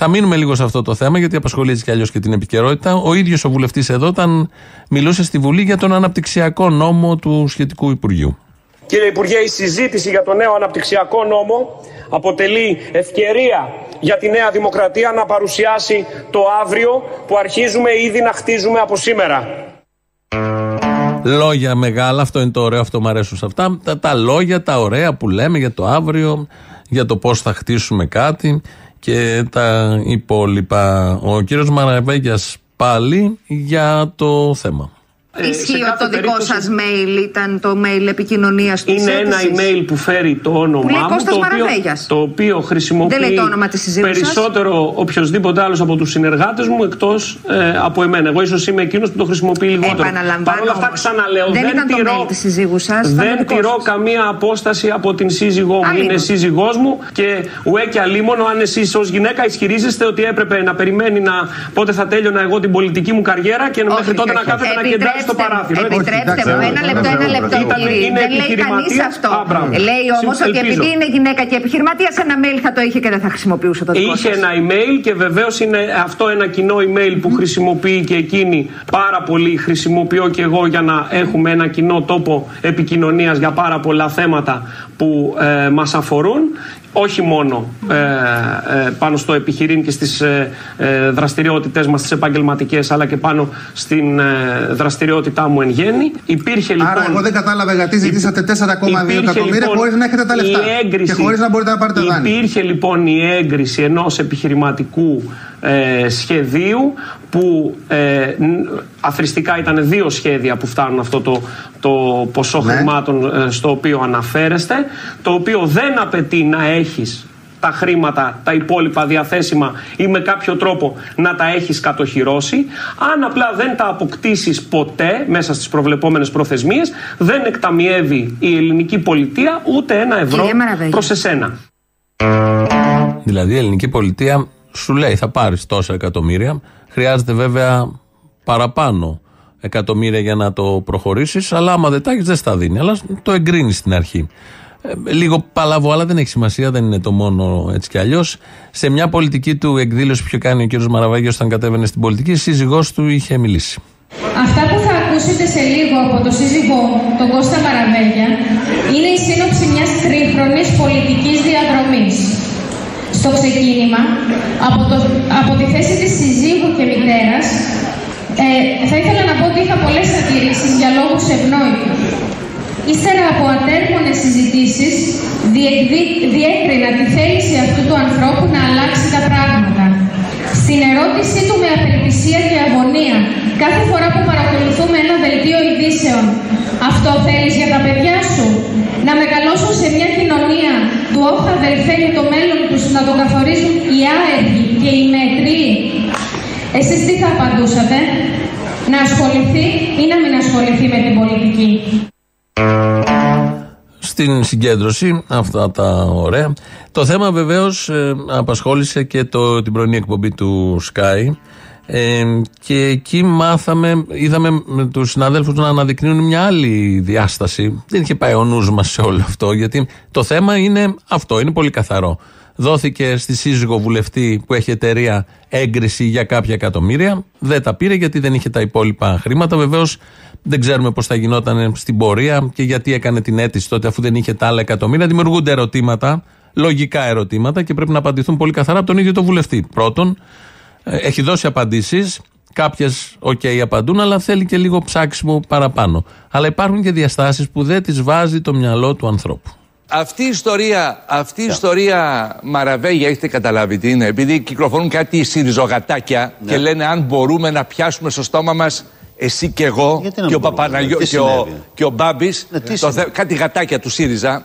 Speaker 7: Θα μείνουμε λίγο σε αυτό το θέμα, γιατί απασχολεί έτσι κι αλλιώς και την επικαιρότητα. Ο ίδιος ο βουλευτής εδώ, όταν μιλούσε στη Βουλή για τον αναπτυξιακό νόμο του σχετικού Υπουργείου.
Speaker 31: Κύριε Υπουργέ, η συζήτηση για το νέο αναπτυξιακό νόμο αποτελεί ευκαιρία για τη Νέα Δημοκρατία να παρουσιάσει το αύριο που αρχίζουμε ήδη να χτίζουμε από σήμερα.
Speaker 7: Λόγια μεγάλα, αυτό είναι το ωραίο, αυτό μου αρέσουν σε αυτά. Τα, τα λόγια, τα ωραία που λέμε για το αύριο, για το πώς θα χτίσουμε κάτι και τα υπόλοιπα. Ο κύριος Μαραβέγιας πάλι για το θέμα.
Speaker 32: Ε, Ισχύει ότι το δικό σας mail ήταν το mail επικοινωνίας του
Speaker 31: Είναι ένα email που φέρει το όνομά
Speaker 32: Που λέει
Speaker 31: μου.
Speaker 32: Κώστας
Speaker 31: Το οποίο,
Speaker 32: Μαραβέγιας.
Speaker 31: το οποίο χρησιμοποιεί
Speaker 32: Δεν λέει το όνομα της συζύγου σας.
Speaker 31: περισσότερο οποιοδήποτε άλλος από τους συνεργάτες μου εκτός ε, από εμένα. Εγώ ίσως είμαι εκείνος που το χρησιμοποιεί λιγότερο.
Speaker 32: Επαναλαμβάνω
Speaker 31: Παρ' όλα αυτά,
Speaker 32: όμως,
Speaker 31: ξαναλέω.
Speaker 32: δεν ήταν το
Speaker 31: τηρώ,
Speaker 32: mail της συζύγου σας, ήταν το
Speaker 31: Δεν
Speaker 32: δικό
Speaker 31: τηρώ
Speaker 32: σας.
Speaker 31: καμία απόσταση από την σύζυγό μου.
Speaker 32: Αλίμονο.
Speaker 31: Είναι σύζυγός μου και ουέ και αλίμονο αν εσείς ως γυναίκα ισχυρίζεστε ότι έπρεπε να περιμένει να πότε θα τέλειωνα εγώ την πολιτική μου καριέρα και μέχρι τότε να κάθεται να κεντράσει στο παράθυρο. έτσι.
Speaker 32: Επιτρέψτε μου, ένα λεπτό, ένα λεπτό.
Speaker 31: Ήταν-
Speaker 32: κύριε.
Speaker 31: είναι
Speaker 32: Δεν λέει κανείς
Speaker 31: επιχειρηματίας.
Speaker 32: αυτό.
Speaker 31: Α, μπράβο.
Speaker 32: Λέει όμως ότι
Speaker 31: Ελπίζω.
Speaker 32: επειδή είναι γυναίκα και επιχειρηματίας, ένα mail θα το είχε και δεν θα χρησιμοποιούσε το δικό
Speaker 31: Είχε
Speaker 32: σας.
Speaker 31: ένα email και βεβαίως είναι αυτό ένα κοινό email που χρησιμοποιεί και εκείνη πάρα πολύ. Χρησιμοποιώ και εγώ για να έχουμε ένα κοινό τόπο επικοινωνίας για πάρα πολλά θέματα που ε, μας αφορούν. Όχι μόνο ε, ε, πάνω στο επιχειρήν και στις ε, ε, δραστηριότητες μας τις επαγγελματικές αλλά και πάνω στην ε, δραστηριότητά μου εν γέννη. Υπήρχε λοιπόν...
Speaker 33: Άρα, εγώ δεν κατάλαβα γιατί ζητήσατε 4,2
Speaker 31: Υπήρχε,
Speaker 33: εκατομμύρια
Speaker 31: λοιπόν,
Speaker 33: χωρίς να έχετε τα λεφτά.
Speaker 31: η έγκριση-
Speaker 33: Και χωρίς να μπορείτε να πάρετε δάνειο.
Speaker 31: Υπήρχε λοιπόν η έγκριση ενός επιχειρηματικού ε, σχεδίου που ε, ν- αθρηστικά ήταν δύο σχέδια που φτάνουν αυτό το, το ποσό
Speaker 33: Ναι.
Speaker 31: χρημάτων ε, στο οποίο αναφέρεστε το οποίο δεν απαιτεί να έχεις τα χρήματα, τα υπόλοιπα διαθέσιμα ή με κάποιο τρόπο να τα έχεις κατοχυρώσει. Αν απλά δεν τα αποκτήσεις ποτέ μέσα στις προβλεπόμενες προθεσμίες, δεν εκταμιεύει η ελληνική πολιτεία ούτε ένα ευρώ
Speaker 32: Κύριε Μαραβέγη.
Speaker 31: προς εσένα.
Speaker 7: Δηλαδή η ελληνική πολιτεία σου λέει θα πάρεις τόσα εκατομμύρια. Χρειάζεται βέβαια παραπάνω εκατομμύρια για να το προχωρήσεις αλλά άμα δεν τα έχεις δεν στα δίνει. Αλλά το εγκρίνεις στην αρχή. Ε, λίγο παλαβό, αλλά δεν έχει σημασία, δεν είναι το μόνο έτσι κι αλλιώς. Σε μια πολιτική του εκδήλωση που είχε κάνει ο κ. Μαραβάγιο όταν κατέβαινε στην πολιτική, η σύζυγός του είχε μιλήσει.
Speaker 34: Αυτά που θα ακούσετε σε λίγο από το σύζυγό μου, τον Κώστα Μαραβέγια, είναι η σύνοψη μιας τρίχρονης πολιτικής διαδρομής. Στο ξεκίνημα, από, το, από τη θέση της συζύγου και μητέρας, ε, θα ήθελα να πω ότι είχα πολλές αντιρρήσεις για λόγους ευνόητους. Ύστερα από ατέρμονες συζητήσεις, διεκδί- διέκρινα τη θέληση αυτού του ανθρώπου να αλλάξει τα πράγματα. Στην ερώτησή του με απελπισία και αγωνία, κάθε φορά που παρακολουθούμε ένα δελτίο ειδήσεων, αυτό θέλεις για τα παιδιά σου, να μεγαλώσουν σε μια κοινωνία του όχ αδελφέ και το μέλλον τους να το καθορίζουν οι άεργοι και οι μέτριοι. Εσείς τι θα απαντούσατε, να ασχοληθεί ή να μην ασχοληθεί με την πολιτική;
Speaker 7: Στην συγκέντρωση, αυτά τα ωραία. Το θέμα βεβαίως απασχόλησε και το, την πρωινή εκπομπή του Sky. Ε, και εκεί μάθαμε, είδαμε με τους συναδέλφους να αναδεικνύουν μια άλλη διάσταση. Δεν είχε πάει ο νους μας σε όλο αυτό, γιατί το θέμα είναι αυτό, είναι πολύ καθαρό. Δόθηκε στη σύζυγο βουλευτή που έχει εταιρεία έγκριση για κάποια εκατομμύρια. Δεν τα πήρε γιατί δεν είχε τα υπόλοιπα χρήματα. Βεβαίως δεν ξέρουμε πώς θα γινόταν στην πορεία και γιατί έκανε την αίτηση τότε αφού δεν είχε τα άλλα εκατομμύρια. Δημιουργούνται ερωτήματα, λογικά ερωτήματα και πρέπει να απαντηθούν πολύ καθαρά από τον ίδιο τον βουλευτή. Πρώτον, ε, έχει δώσει απαντήσεις. Κάποιες, οκ, απαντούν, αλλά θέλει και λίγο ψάξιμο παραπάνω. Αλλά υπάρχουν και διαστάσεις που δεν τις βάζει το μυαλό του ανθρώπου.
Speaker 35: Αυτή η ιστορία, αυτή η ιστορία Μαραβέγια, έχετε καταλάβει τι είναι. Επειδή κυκλοφορούν κάτι συριζογατάκια
Speaker 36: Ναι.
Speaker 35: και λένε αν μπορούμε να πιάσουμε στο στόμα μας εσύ και εγώ
Speaker 36: Γιατί να
Speaker 35: και ο
Speaker 36: μπορούμε,
Speaker 35: Παπαναγιώ
Speaker 36: τι
Speaker 35: και ο,
Speaker 36: συνέβη;
Speaker 35: και ο Μπάμπης.
Speaker 36: Ναι, τι συνέβη;
Speaker 35: κάτι γατάκια του ΣΥΡΙΖΑ.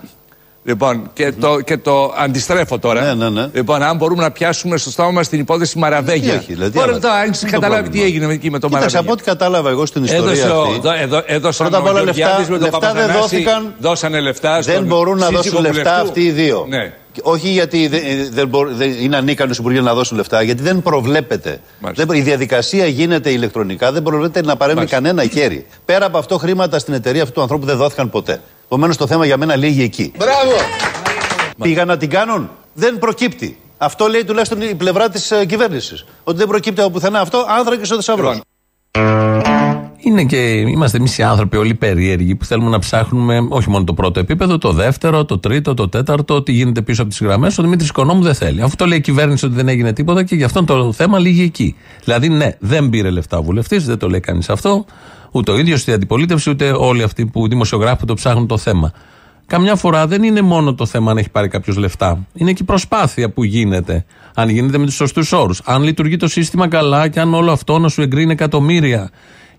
Speaker 35: Λοιπόν, και, το, και το αντιστρέφω τώρα.
Speaker 37: Ναι, ναι, ναι.
Speaker 35: Λοιπόν, αν μπορούμε να πιάσουμε στο στόμα μας την υπόθεση Μαραβέγια.
Speaker 37: Τι έχει, δηλαδή,
Speaker 35: Ωραία,
Speaker 37: αλλά-
Speaker 35: τώρα, αν
Speaker 37: τι
Speaker 35: έχεις
Speaker 37: είναι το
Speaker 35: καταλάβει τι
Speaker 37: πρόβλημα.
Speaker 35: έγινε εκεί με το
Speaker 37: Κοίταξε,
Speaker 35: Μαραβέγια.
Speaker 37: από ό,τι κατάλαβα εγώ στην ιστορία
Speaker 35: Έδωσε ο-
Speaker 37: αυτή.
Speaker 35: δω- εδώ- έδωσαν
Speaker 37: Πρώτα απ'
Speaker 35: ο
Speaker 37: όλα
Speaker 35: Γεωργιάδης
Speaker 37: λεφτά,
Speaker 35: με τον
Speaker 37: λεφτά δεν
Speaker 35: Παπαθανάση,
Speaker 37: δόθηκαν.
Speaker 35: Δώσανε λεφτά
Speaker 37: Δεν
Speaker 35: στον
Speaker 37: μπορούν να
Speaker 35: σύζυγο
Speaker 37: δώσουν λεφτά
Speaker 35: βουλευτού.
Speaker 37: αυτοί οι δύο.
Speaker 35: Ναι.
Speaker 37: Όχι γιατί δεν, δεν, μπορούν- δεν είναι ανίκανος οι υπουργοί να δώσουν λεφτά, γιατί δεν προβλέπεται. Δεν, η διαδικασία γίνεται ηλεκτρονικά, δεν προβλέπεται να παρέμβει κανένα χέρι. Πέρα από αυτό, χρήματα στην εταιρεία αυτού του ανθρώπου δεν δόθηκαν ποτέ. Επομένως, το θέμα για μένα λύγει εκεί.
Speaker 2: Μπράβο!
Speaker 37: Πήγαν να την κάνουν, δεν προκύπτει. Αυτό λέει τουλάχιστον η πλευρά της κυβέρνησης. Ότι δεν προκύπτει από πουθενά αυτό, άνθρακε ο θησαυρό.
Speaker 7: Είναι και είμαστε εμείς οι άνθρωποι όλοι περίεργοι που θέλουμε να ψάχνουμε όχι μόνο το πρώτο επίπεδο, το δεύτερο, το τρίτο, το τέταρτο, τι γίνεται πίσω από τις γραμμές. Ο Δημήτρης Οικονόμου δεν θέλει. Αφού το λέει η κυβέρνηση ότι δεν έγινε τίποτα και γι' αυτό το θέμα λύγει εκεί. Δηλαδή, ναι, δεν πήρε λεφτά ο βουλευτής, δεν το λέει κανείς αυτό. Ούτε ο ίδιος, ούτε η αντιπολίτευση, ούτε όλοι αυτοί που δημοσιογράφοι που το ψάχνουν το θέμα. Καμιά φορά δεν είναι μόνο το θέμα αν έχει πάρει κάποιος λεφτά. Είναι και η προσπάθεια που γίνεται. Αν γίνεται με τους σωστούς όρους. Αν λειτουργεί το σύστημα καλά και αν όλο αυτό να σου εγκρίνει εκατομμύρια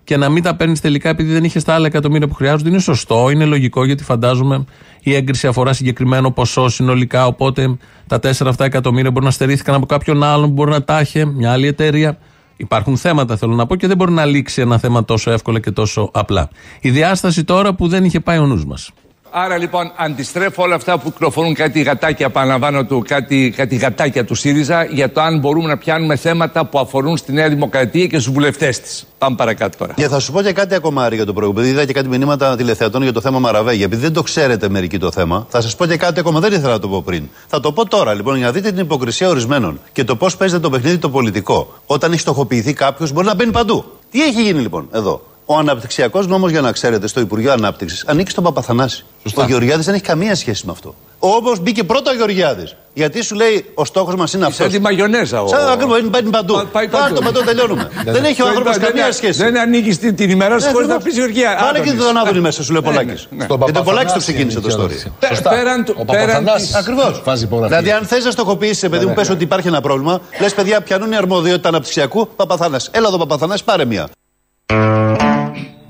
Speaker 7: και να μην τα παίρνεις τελικά επειδή δεν είχες τα άλλα εκατομμύρια που χρειάζονται, είναι σωστό, είναι λογικό γιατί φαντάζομαι η έγκριση αφορά συγκεκριμένο ποσό συνολικά. Οπότε τα 4 αυτά εκατομμύρια μπορεί να στερήθηκαν από κάποιον άλλον που μπορεί να τα είχε, μια άλλη εταιρεία. Υπάρχουν θέματα, θέλω να πω, και δεν μπορεί να λήξει ένα θέμα τόσο εύκολα και τόσο απλά. Η διάσταση τώρα που δεν είχε πάει ο νους μας.
Speaker 35: Άρα λοιπόν αντιστρέφω όλα αυτά που κυκλοφορούν κάτι γατάκια, επαναλαμβάνω του, κάτι, κάτι γατάκια του ΣΥΡΙΖΑ για το αν μπορούμε να πιάνουμε θέματα που αφορούν στη Νέα Δημοκρατία και στους βουλευτές της. Πάμε παρακάτω τώρα.
Speaker 37: Και θα σου πω και κάτι ακόμα Άρη, για το προηγούμενο. Είδα και κάτι μηνύματα τηλεθεατών για το θέμα Μαραβέγια. Επειδή δεν το ξέρετε μερικοί το θέμα, θα σας πω και κάτι ακόμα. Δεν ήθελα να το πω πριν. Θα το πω τώρα λοιπόν για να δείτε την υποκρισία ορισμένων και το πώς παίζεται το παιχνίδι το πολιτικό. Όταν έχει στοχοποιηθεί κάποιος, μπορεί να μπαίνει παντού. Τι έχει γίνει λοιπόν εδώ; Ο αναπτυξιακός νόμος, για να ξέρετε, στο Υπουργείο Ανάπτυξης ανήκει στον Παπαθανάση. Ο Γεωργιάδης δεν έχει καμία σχέση με αυτό. Όμω μπήκε πρώτα ο Γεωργιάδης. Γιατί σου λέει ο στόχος μας είναι αυτός.
Speaker 35: Σαν τη μαγιονέζα ο.
Speaker 37: Σαν ακριβώς, μπαίνει παντού.
Speaker 35: πάει
Speaker 37: Πάρ' το παντού, τελειώνουμε. δεν έχει ο
Speaker 35: Δεν-
Speaker 37: άνθρωπος
Speaker 35: δεν-
Speaker 37: καμία
Speaker 35: δεν-
Speaker 37: σχέση.
Speaker 35: Δεν ανοίγει την, την ημέρα σου
Speaker 37: Ναι,
Speaker 35: χωρί να
Speaker 37: ακριβώς.
Speaker 35: πεις Γεωργία.
Speaker 37: Βάλε και
Speaker 35: Άδωνης.
Speaker 37: τον Άδωνη μέσα, σου λέει ο
Speaker 35: Ναι,
Speaker 37: Πολάκης.
Speaker 35: ναι, ναι.
Speaker 37: Γιατί ο Πολάκης το ξεκίνησε το story.
Speaker 35: Πέ- Πέραν του. Πέραν της-
Speaker 37: Ακριβώς. Δηλαδή, αν θες να στοχοποιήσεις, παιδί μου, πες ότι υπάρχει ένα πρόβλημα, λες παιδιά, πιανούν η αρμοδιότητα αναπτυξιακού Παπαθανάσης. Έλα εδώ, Παπαθανάσης, πάρε μία.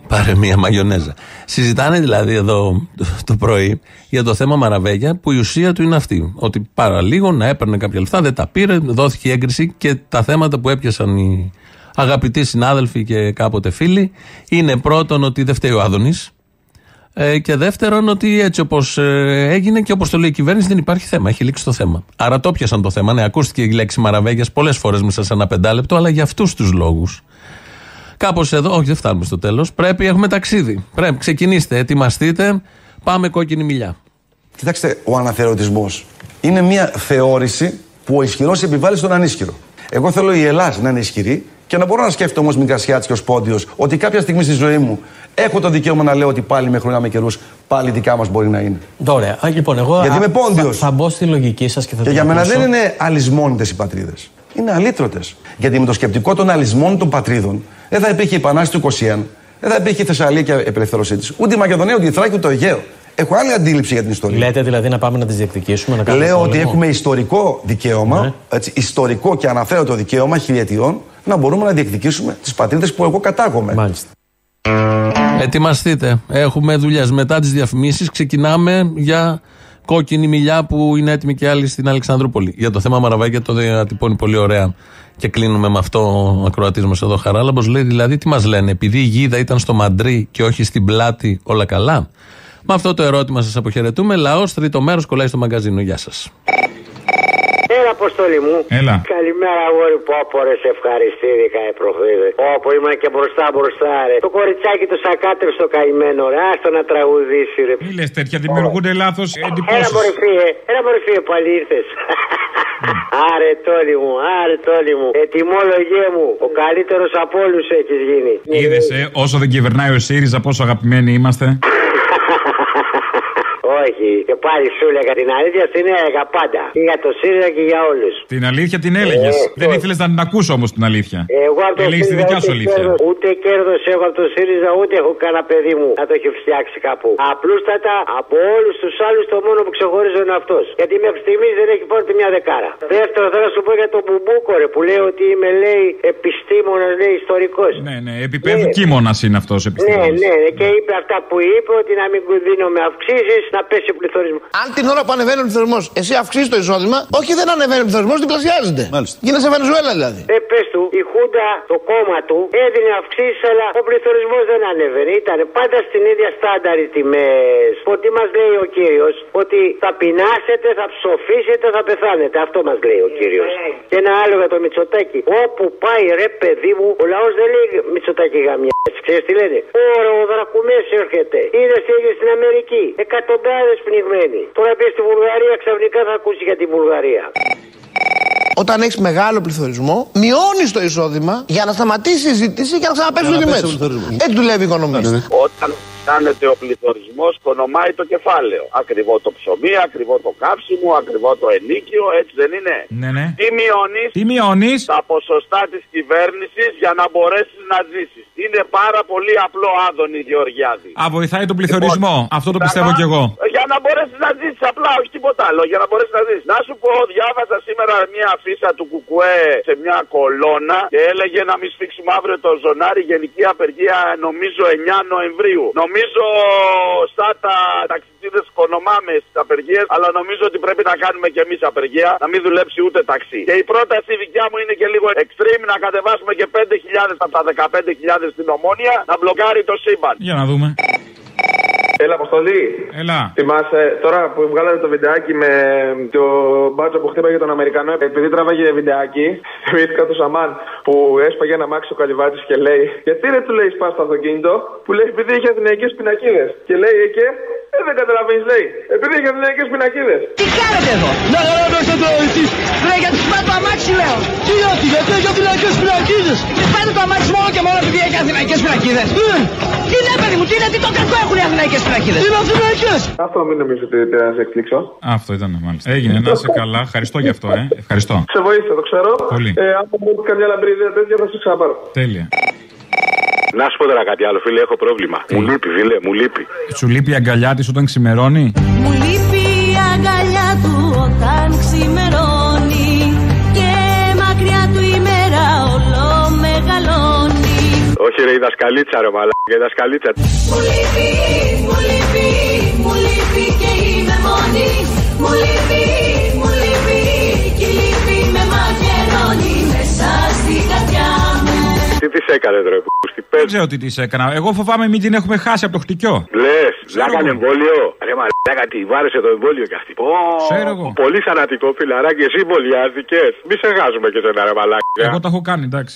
Speaker 7: Πάρε μία μαγιονέζα. Συζητάνε δηλαδή εδώ το, το πρωί για το θέμα Μαραβέγια που η ουσία του είναι αυτή. Ότι παραλίγο να έπαιρνε κάποια λεφτά, δεν τα πήρε, δόθηκε η έγκριση και τα θέματα που έπιασαν οι αγαπητοί συνάδελφοι και κάποτε φίλοι είναι πρώτον ότι δεν φταίει ο Άδωνης ε, και δεύτερον ότι έτσι όπως έγινε και όπως το λέει η κυβέρνηση δεν υπάρχει θέμα. Έχει λήξει το θέμα. Άρα το πιασαν το θέμα. Ναι, ακούστηκε η λέξη Μαραβέγιας πολλές φορές μέσα σε ένα πεντάλεπτο, αλλά για αυτούς τους λόγους. Κάπως εδώ, όχι δεν φτάνουμε στο τέλος. Πρέπει, έχουμε ταξίδι. Πρέπει, ξεκινήστε, ετοιμαστείτε. Πάμε κόκκινη μιλιά.
Speaker 38: Κοιτάξτε, ο αναθεωρητισμό είναι μια θεώρηση που ο ισχυρός επιβάλλει στον ανίσχυρο. Εγώ θέλω η Ελλάδα να είναι ισχυρή και να μπορώ να σκέφτομαι ω Μικρασιάτη και ως Πόντιος ότι κάποια στιγμή στη ζωή μου έχω το δικαίωμα να λέω ότι πάλι με χρονιά με καιρούς πάλι δικά μας μπορεί να είναι.
Speaker 36: Ωραία. Α, λοιπόν, εγώ
Speaker 38: Γιατί
Speaker 36: α,
Speaker 38: είμαι πόντιος.
Speaker 36: Θα, θα μπω στη λογική σας και θα
Speaker 38: Και
Speaker 36: την
Speaker 38: για μένα
Speaker 36: ακούσω.
Speaker 38: δεν είναι αλυσμόνιτε οι πατρίδες. Είναι αλήτρωτες. Γιατί με το σκεπτικό των αλυσμών των πατρίδων δεν θα υπήρχε η Επανάσταση του 21, δεν θα υπήρχε η Θεσσαλία και η απελευθέρωσή της, ούτε η Μακεδονία, ούτε η Θράκη, ούτε το Αιγαίο. Έχω άλλη αντίληψη για την ιστορία.
Speaker 36: Λέτε δηλαδή να πάμε να τις διεκδικήσουμε, να κάνουμε
Speaker 38: Λέω ότι
Speaker 36: πόλεμο.
Speaker 38: έχουμε ιστορικό δικαίωμα,
Speaker 36: Ναι.
Speaker 38: έτσι, ιστορικό και αναφέρω το δικαίωμα χιλιετιών να μπορούμε να διεκδικήσουμε τις πατρίδες που εγώ κατάγομαι.
Speaker 36: Μάλιστα.
Speaker 7: Ετοιμαστείτε. Έχουμε δουλειές. Μετά τις διαφημίσεις ξεκινάμε για κόκκινη μιλιά που είναι έτοιμη και άλλοι στην Αλεξανδρούπολη. Για το θέμα Μαραβέγια το διατυπώνει πολύ ωραία. Και κλείνουμε με αυτό ο ακροατής μας εδώ Χαράλαμπος. Λέει δηλαδή τι μας λένε, επειδή η γίδα ήταν στο μαντρί και όχι στην πλάτη, όλα καλά; Με αυτό το ερώτημα σας αποχαιρετούμε. Λαός, τρίτο μέρος, κολλάει στο μαγκαζίνο. Γεια σας.
Speaker 39: Έλα, Αποστόλη μου.
Speaker 7: Έλα.
Speaker 39: Καλημέρα, αγόρι που όπορε, ευχαριστήθηκα, ε, προφήτε. Όπου είμαι και μπροστά μπροστά, ρε. Το κοριτσάκι το σακάτρεψο καημένο, ρε. Άστο να τραγουδήσει, ρε.
Speaker 19: Μη λες τέτοια, δημιουργούνται λάθος
Speaker 39: Έλα,
Speaker 19: εντυπώσεις.
Speaker 39: μορφίε, έλα, μορφίε, πάλι ήρθες. Άρε, τόλι μου, άρε, τόλι μου. Ετοιμόλογέ μου, ο καλύτερος από όλους έχεις γίνει.
Speaker 19: Είδες, ε, όσο δεν κυβερνάει ο ΣΥΡΙΖΑ, πόσο αγαπημένοι είμαστε.
Speaker 39: Όχι, και πάλι σου έλεγα την αλήθεια, την έλεγα πάντα. Και για το ΣΥΡΙΖΑ και για όλους.
Speaker 19: Την αλήθεια την έλεγες.
Speaker 39: Ε,
Speaker 19: δεν ήθελες να την ακούσω όμως την αλήθεια.
Speaker 39: Εγώ από το
Speaker 19: Έλεγες τη
Speaker 39: ΣΥΡΙΖΑ
Speaker 19: δικιά σου
Speaker 39: ούτε
Speaker 19: αλήθεια.
Speaker 39: κέρδος- Ούτε κέρδος έχω από το ΣΥΡΙΖΑ, ούτε έχω κανένα παιδί μου να το έχει φτιάξει κάπου. Απλούστατα από όλους τους άλλους το μόνο που ξεχωρίζω είναι αυτός. Γιατί μέχρι στιγμής δεν έχει πάρει ούτε μια δεκάρα. Δεύτερο, θέλω να σου πω για τον Μπουμπούκο, ρε, που λέει ότι είμαι, λέει, επιστήμονας, λέει, ιστορικός.
Speaker 19: Ναι, ναι, επίπεδου κείμονας είναι αυτός
Speaker 39: Ναι,
Speaker 19: επιστήμονας.
Speaker 39: ναι, και είπε αυτά που είπε, ότι να μην δίνουμε αυξήσεις, να πέσει ο πληθωρισμός.
Speaker 40: Αν την ώρα που ανεβαίνει ο πληθωρισμός, εσύ αυξήσεις το εισόδημα, όχι δεν ανεβαίνει ο πληθωρισμός, διπλασιάζεται.
Speaker 37: Μάλιστα.
Speaker 40: Γίνεσαι Βενεζουέλα δηλαδή.
Speaker 39: Ε, πες του, η Χούντα, το κόμμα του, έδινε αυξήσεις, αλλά ο πληθωρισμός δεν ανέβαινε. Ήταν πάντα στην ίδια στάνταρ οι τιμέ. Ότι μας λέει ο κύριος, ότι θα πεινάσετε, θα ψοφήσετε, θα πεθάνετε. Αυτό μας λέει ο κύριος. Και ένα άλλο για το Μητσοτάκι. Όπου πάει ρε παιδί μου, ο λαός δεν λέει Μητσοτάκι γαμιά. Ξέρεις τι λένε; Ωρα, ο Δρακουμέ έρχεται. Είδε τι έγινε στην Αμερική. Εκατοντάδε πνιγμένοι. Τώρα πει στη Βουλγαρία, ξαφνικά θα ακούσει για τη Βουλγαρία.
Speaker 40: Όταν έχεις μεγάλο πληθωρισμό, μειώνεις το εισόδημα για να σταματήσει η ζήτηση και να ξαναπέσουν οι
Speaker 37: Για να
Speaker 40: τιμέ.
Speaker 37: πέσει ο πληθωρισμός.
Speaker 40: Έτσι δουλεύει η οικονομία.
Speaker 41: Όταν κάνετε ο πληθωρισμός, κονομάει το κεφάλαιο. Ακριβό το ψωμί, ακριβό το κάψιμο, ακριβό το ενίκιο, έτσι δεν είναι;
Speaker 19: Ναι, ναι.
Speaker 41: Τι μειώνεις;
Speaker 19: Τι μειώνεις;
Speaker 41: τα ποσοστά της κυβέρνησης για να μπορέσεις να ζήσεις. Είναι πάρα πολύ απλό, Άδωνη Γεωργιάδη.
Speaker 19: Α, βοηθάει τον πληθωρισμό. Αυτό το πιστεύω κι εγώ.
Speaker 41: Για να μπορέσεις να ζήσεις απλά, όχι τίποτα άλλο. Για να μπορέσεις να ζήσεις. Να σου πω, διάβασα σήμερα μια αφίσα του Κουκουέ σε μια κολόνα και έλεγε να μην σφίξουμε αύριο το ζωνάρι γενική απεργία νομίζω 9 Νοεμβρίου. Νομίζω σαν τα ταξιτζίδες κονομάμε στις απεργίες, αλλά νομίζω ότι πρέπει να κάνουμε και εμείς απεργία, να μην δουλέψει ούτε ταξί. Και η πρόταση δικιά μου είναι και λίγο extreme να κατεβάσουμε και 5.000 από τα 15.000 στην ομόνια να μπλοκάρει το σύμπαν.
Speaker 19: Για να δούμε.
Speaker 21: Έλα, Αποστολή.
Speaker 19: Έλα.
Speaker 21: Θυμάσαι τώρα που βγάλατε το βιντεάκι με το μπάτσο που χτύπαγε τον Αμερικανό, επειδή τράβαγε βιντεάκι, θυμήθηκα του Σαμάν που έσπαγε ένα μάξι ο Καλυβάτης και λέει: Γιατί ρε του λέει σπάς στο αυτοκίνητο, που λέει επειδή είχε αθηναϊκές πινακίδες. Και λέει και. Ε, δεν καταλαβαίνεις, λέει. Επειδή είχε αθηναϊκέ πινακίδες.
Speaker 25: Τι κάνετε εδώ! Να καλά να είστε τώρα εσείς! Ρε για τους το αμάξι λέω! Τι όχι, γιατί έχει αθηναϊκές πινακίδες! Τις πάτε το αμάξι μόνο και μόνο επειδή έχει αθηναϊκές πινακίδες! Τι είναι παιδί μου, τι είναι, τι το κακό έχουν οι αθηναϊκές πινακίδες! Είναι αθηναϊκές!
Speaker 21: Αυτό μην νομίζω ότι πρέπει να σε εκπλήξω.
Speaker 19: Αυτό ήταν μάλιστα. Έγινε, να είσαι καλά. Ευχαριστώ γι' αυτό, ε. Ευχαριστώ.
Speaker 21: Σε βοήθησα, το ξέρω.
Speaker 19: Πολύ.
Speaker 21: Ε, αν μου έρθει καμιά λαμπρή ιδέα τέτοια θα σε ξαναπάρω.
Speaker 19: Τέλεια.
Speaker 30: Να σου πω τώρα κάτι άλλο, φίλε, έχω πρόβλημα. Μου λείπει, φίλε, μου λείπει.
Speaker 19: Σου λείπει η αγκαλιά της όταν ξημερώνει;
Speaker 42: Μου λείπει η αγκαλιά του όταν ξημερώνει και μακριά του η μέρα όλο μεγαλώνει.
Speaker 30: Όχι, ρε, η δασκαλίτσα, ρε, μαλάκα, η δασκαλίτσα.
Speaker 42: Μου λείπει, μου λείπει, μου λείπει και είμαι μόνη. Μου λείπει, μου λείπει και η λύπη με μαγερώνει μέσα στην καρδιά μου.
Speaker 30: Τι της έκανε, ρε, που στη
Speaker 19: Δεν
Speaker 30: πες.
Speaker 19: ξέρω τι της έκανα. Εγώ φοβάμαι μην την έχουμε χάσει από το χτυκιό.
Speaker 30: Λες, να έκανε εμβόλιο; Ρε, μαλάκα, τη βάρεσε το εμβόλιο κι αυτή. Πω,
Speaker 19: Ξέρω εγώ.
Speaker 30: Πολύ θανατικό, φιλαράκι, εσύ εμβολιάστηκε. Μη σε χάσουμε και σένα, ρε, μαλάκα.
Speaker 19: Εγώ το έχω κάνει, εντάξει.